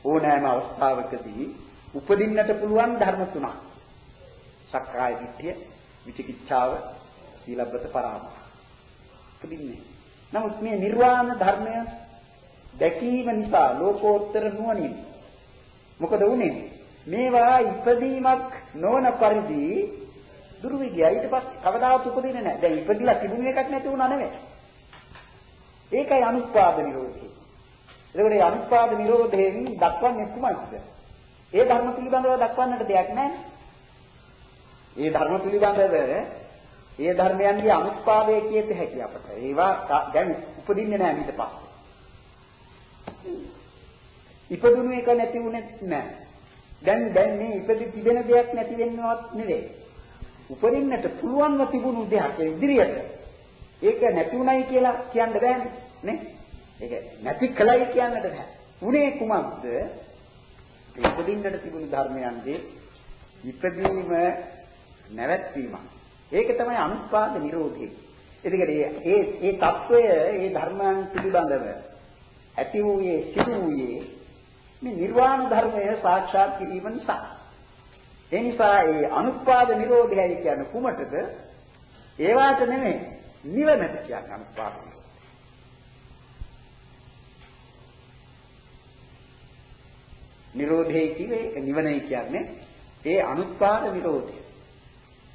ඕනෑම අවස්ථාවකදී උපදින්නට පුළුවන් ධර්ම තුනක්. සක්කාය දිට්ඨිය, විචිකිච්ඡාව, සීලබ්බත පරාමාස. උපදින්නේ. නමුත් මේ නිර්වාණ ධර්මය දැකීම නිසා ලෝකෝත්තර නුවණින් මොකද වුනේ? මේවා ඉපදීමක් නොවන පරිදි දුරු විගියා. ඊට පස්සේ කවදාවත් උපදින්නේ නැහැ. දැන් ඉපදිලා තිබුණ එකක් නැති වුණා නෙමෙයි. ඒකයි අනුත්පාද නිරෝධය. එතකොට මේ අනුත්පාද නිරෝධයෙන් දක්වන්නේ කුමක්ද? ඒ ධර්ම පිළිබඳව දක්වන්නට දෙයක් නැහැ. ඒ ධර්ම පිළිබඳව ඒ ධර්මයන්ගේ අනුත්පාදයේ කියත හැකි අපට. ඒවා දැන් උපදින්නේ නැහැ ඊට පස්සේ. ඉපදුණු එක නැති වුණේ නැහැ. දැන් දැන් මේ ඉපදි තිබෙන දෙයක් නැති වෙන්නවත් නෙවෙයි. උපරින්නට පුළුවන්ව තිබුණු දෙයක් ඉදිරියට. ඒක නැති උනායි කියලා කියන්න බෑනේ නේ? ඒක නැති කලයි කියන්නට බෑ. උනේ කුමක්ද? උපදින්නට තිබුණු ධර්මයන්ගේ ඉපදීම නැවැත්වීම. ඒක තමයි අනුපාද නිරෝධය. එතකොට මේ මේ తত্ত্বය මේ ධර්මයන් පිළිබඳව ඇති වූයේ සිදු වූයේ මේ නිර්වාණ ධර්මය සාක්ෂාත් කිරීම නිසා ඒ නිසා ඒ අනුත්පාද නිරෝධයයි කියන්නේ කුමටද? ඒවාට නෙමෙයි නිවනට කියන්නේ අනුත්පාද නිරෝධය කියේ නිවනයි කියන්නේ ඒ අනුත්පාද නිරෝධය.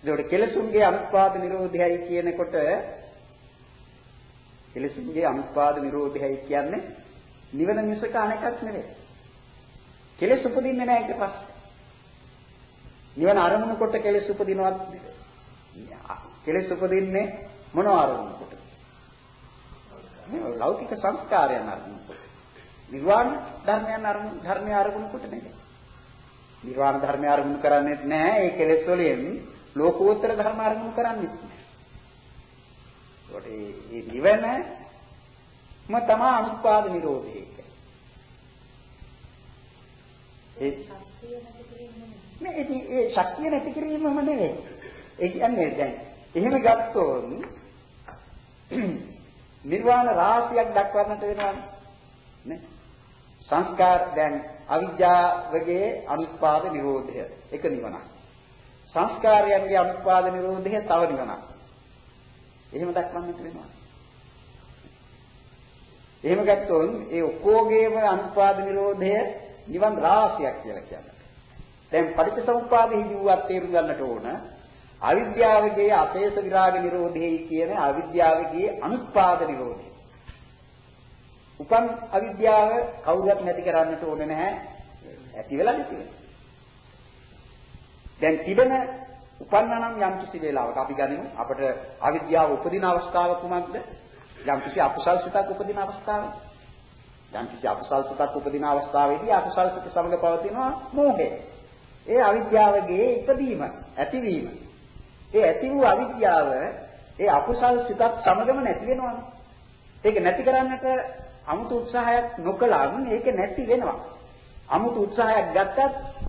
ඒකට කෙලසුන්ගේ අනුත්පාද නිරෝධයයි කියනකොට කෙලසුන්ගේ අනුත්පාද නිරෝධයයි කියන්නේ නිවන මිසක අනෙකක් නෙවෙයි. කෙලෙස් උපදින්නේ නැහැ ඊට පස්සේ. නිවන අරමුණු කොට කෙලෙස් උපදිනවත් කෙලෙස් උපදින්නේ මොන අරමුණු කොට? මේ ලෞකික සංස්කාරයන් අරමුණු කොට. නිර්වාණ ධර්මයන් අරමුණු ධර්මය අරමුණු කොට නෙමෙයි. නිර්වාණ ධර්මය අරමුණු කරන්නේ නැහැ. ඒ කෙලෙස් වලින් ලෝකෝත්තර ධර්ම අරමුණු කරන්නේ නැහැ. ඒකට මේ නිවනම තමයි අනුත්පාද නිරෝධය. ඒ මේ ඉතින් ඒ ශක්තිය නැති කිරීමම නෙවෙයි. ඒ කියන්නේ දැන් එහෙම ගත්තොත් නිර්වාණ රාශියක් දක්වන්නට වෙනවානේ. නේ? සංස්කාර දැන් අවිජ්ජාවගේ අනුත්පාද නිරෝධය එක නිවනක්. සංස්කාරයන්ගේ අනුත්පාද නිරෝධය තව නිවනක්. එහෙම දක්වන්නට වෙනවා. එහෙම ගත්තොත් ඒ ඔක්කොගේම අනුත්පාද නිරෝධය නිවන් රාශියක් කියලා කියන්නේ. දැන් පටිච්චසමුප්පාදෙහි වුවත් තේරුම් ගන්නට ඕන අවිද්‍යාවගේ අපේස විරාග නිරෝධයයි කියන අවිද්‍යාවගේ අනුත්පාද නිරෝධය. උපන් අවිද්‍යාව කවුරුත් නැති කරන්නට ඕනේ නැහැ. ඇති වෙලා නැති වෙනවා. දැන් තිබෙන උපන්නානම් යම් කිසි වෙලාවක අපි ගනිමු අපිට අවිද්‍යාව උපදින අවස්ථාව කුමක්ද? යම් කිසි අකුසල් සිතක් උපදින අවස්ථාව. යම් කිසි අකුසල් සිතක් උපදින අවස්ථාවේදී අකුසල් සිත සමග පවතිනවා මෝහය. ඒ අවිද්‍යාවගේ ඉපදීම, ඇතිවීම. ඒ ඇති වූ අවිද්‍යාව ඒ අකුසල් සිතත් සමගම නැති වෙනවානේ. ඒක නැති කරන්නට 아무තු උත්සාහයක් නොකළාම ඒක නැති වෙනවා. 아무තු උත්සාහයක් ගත්තත්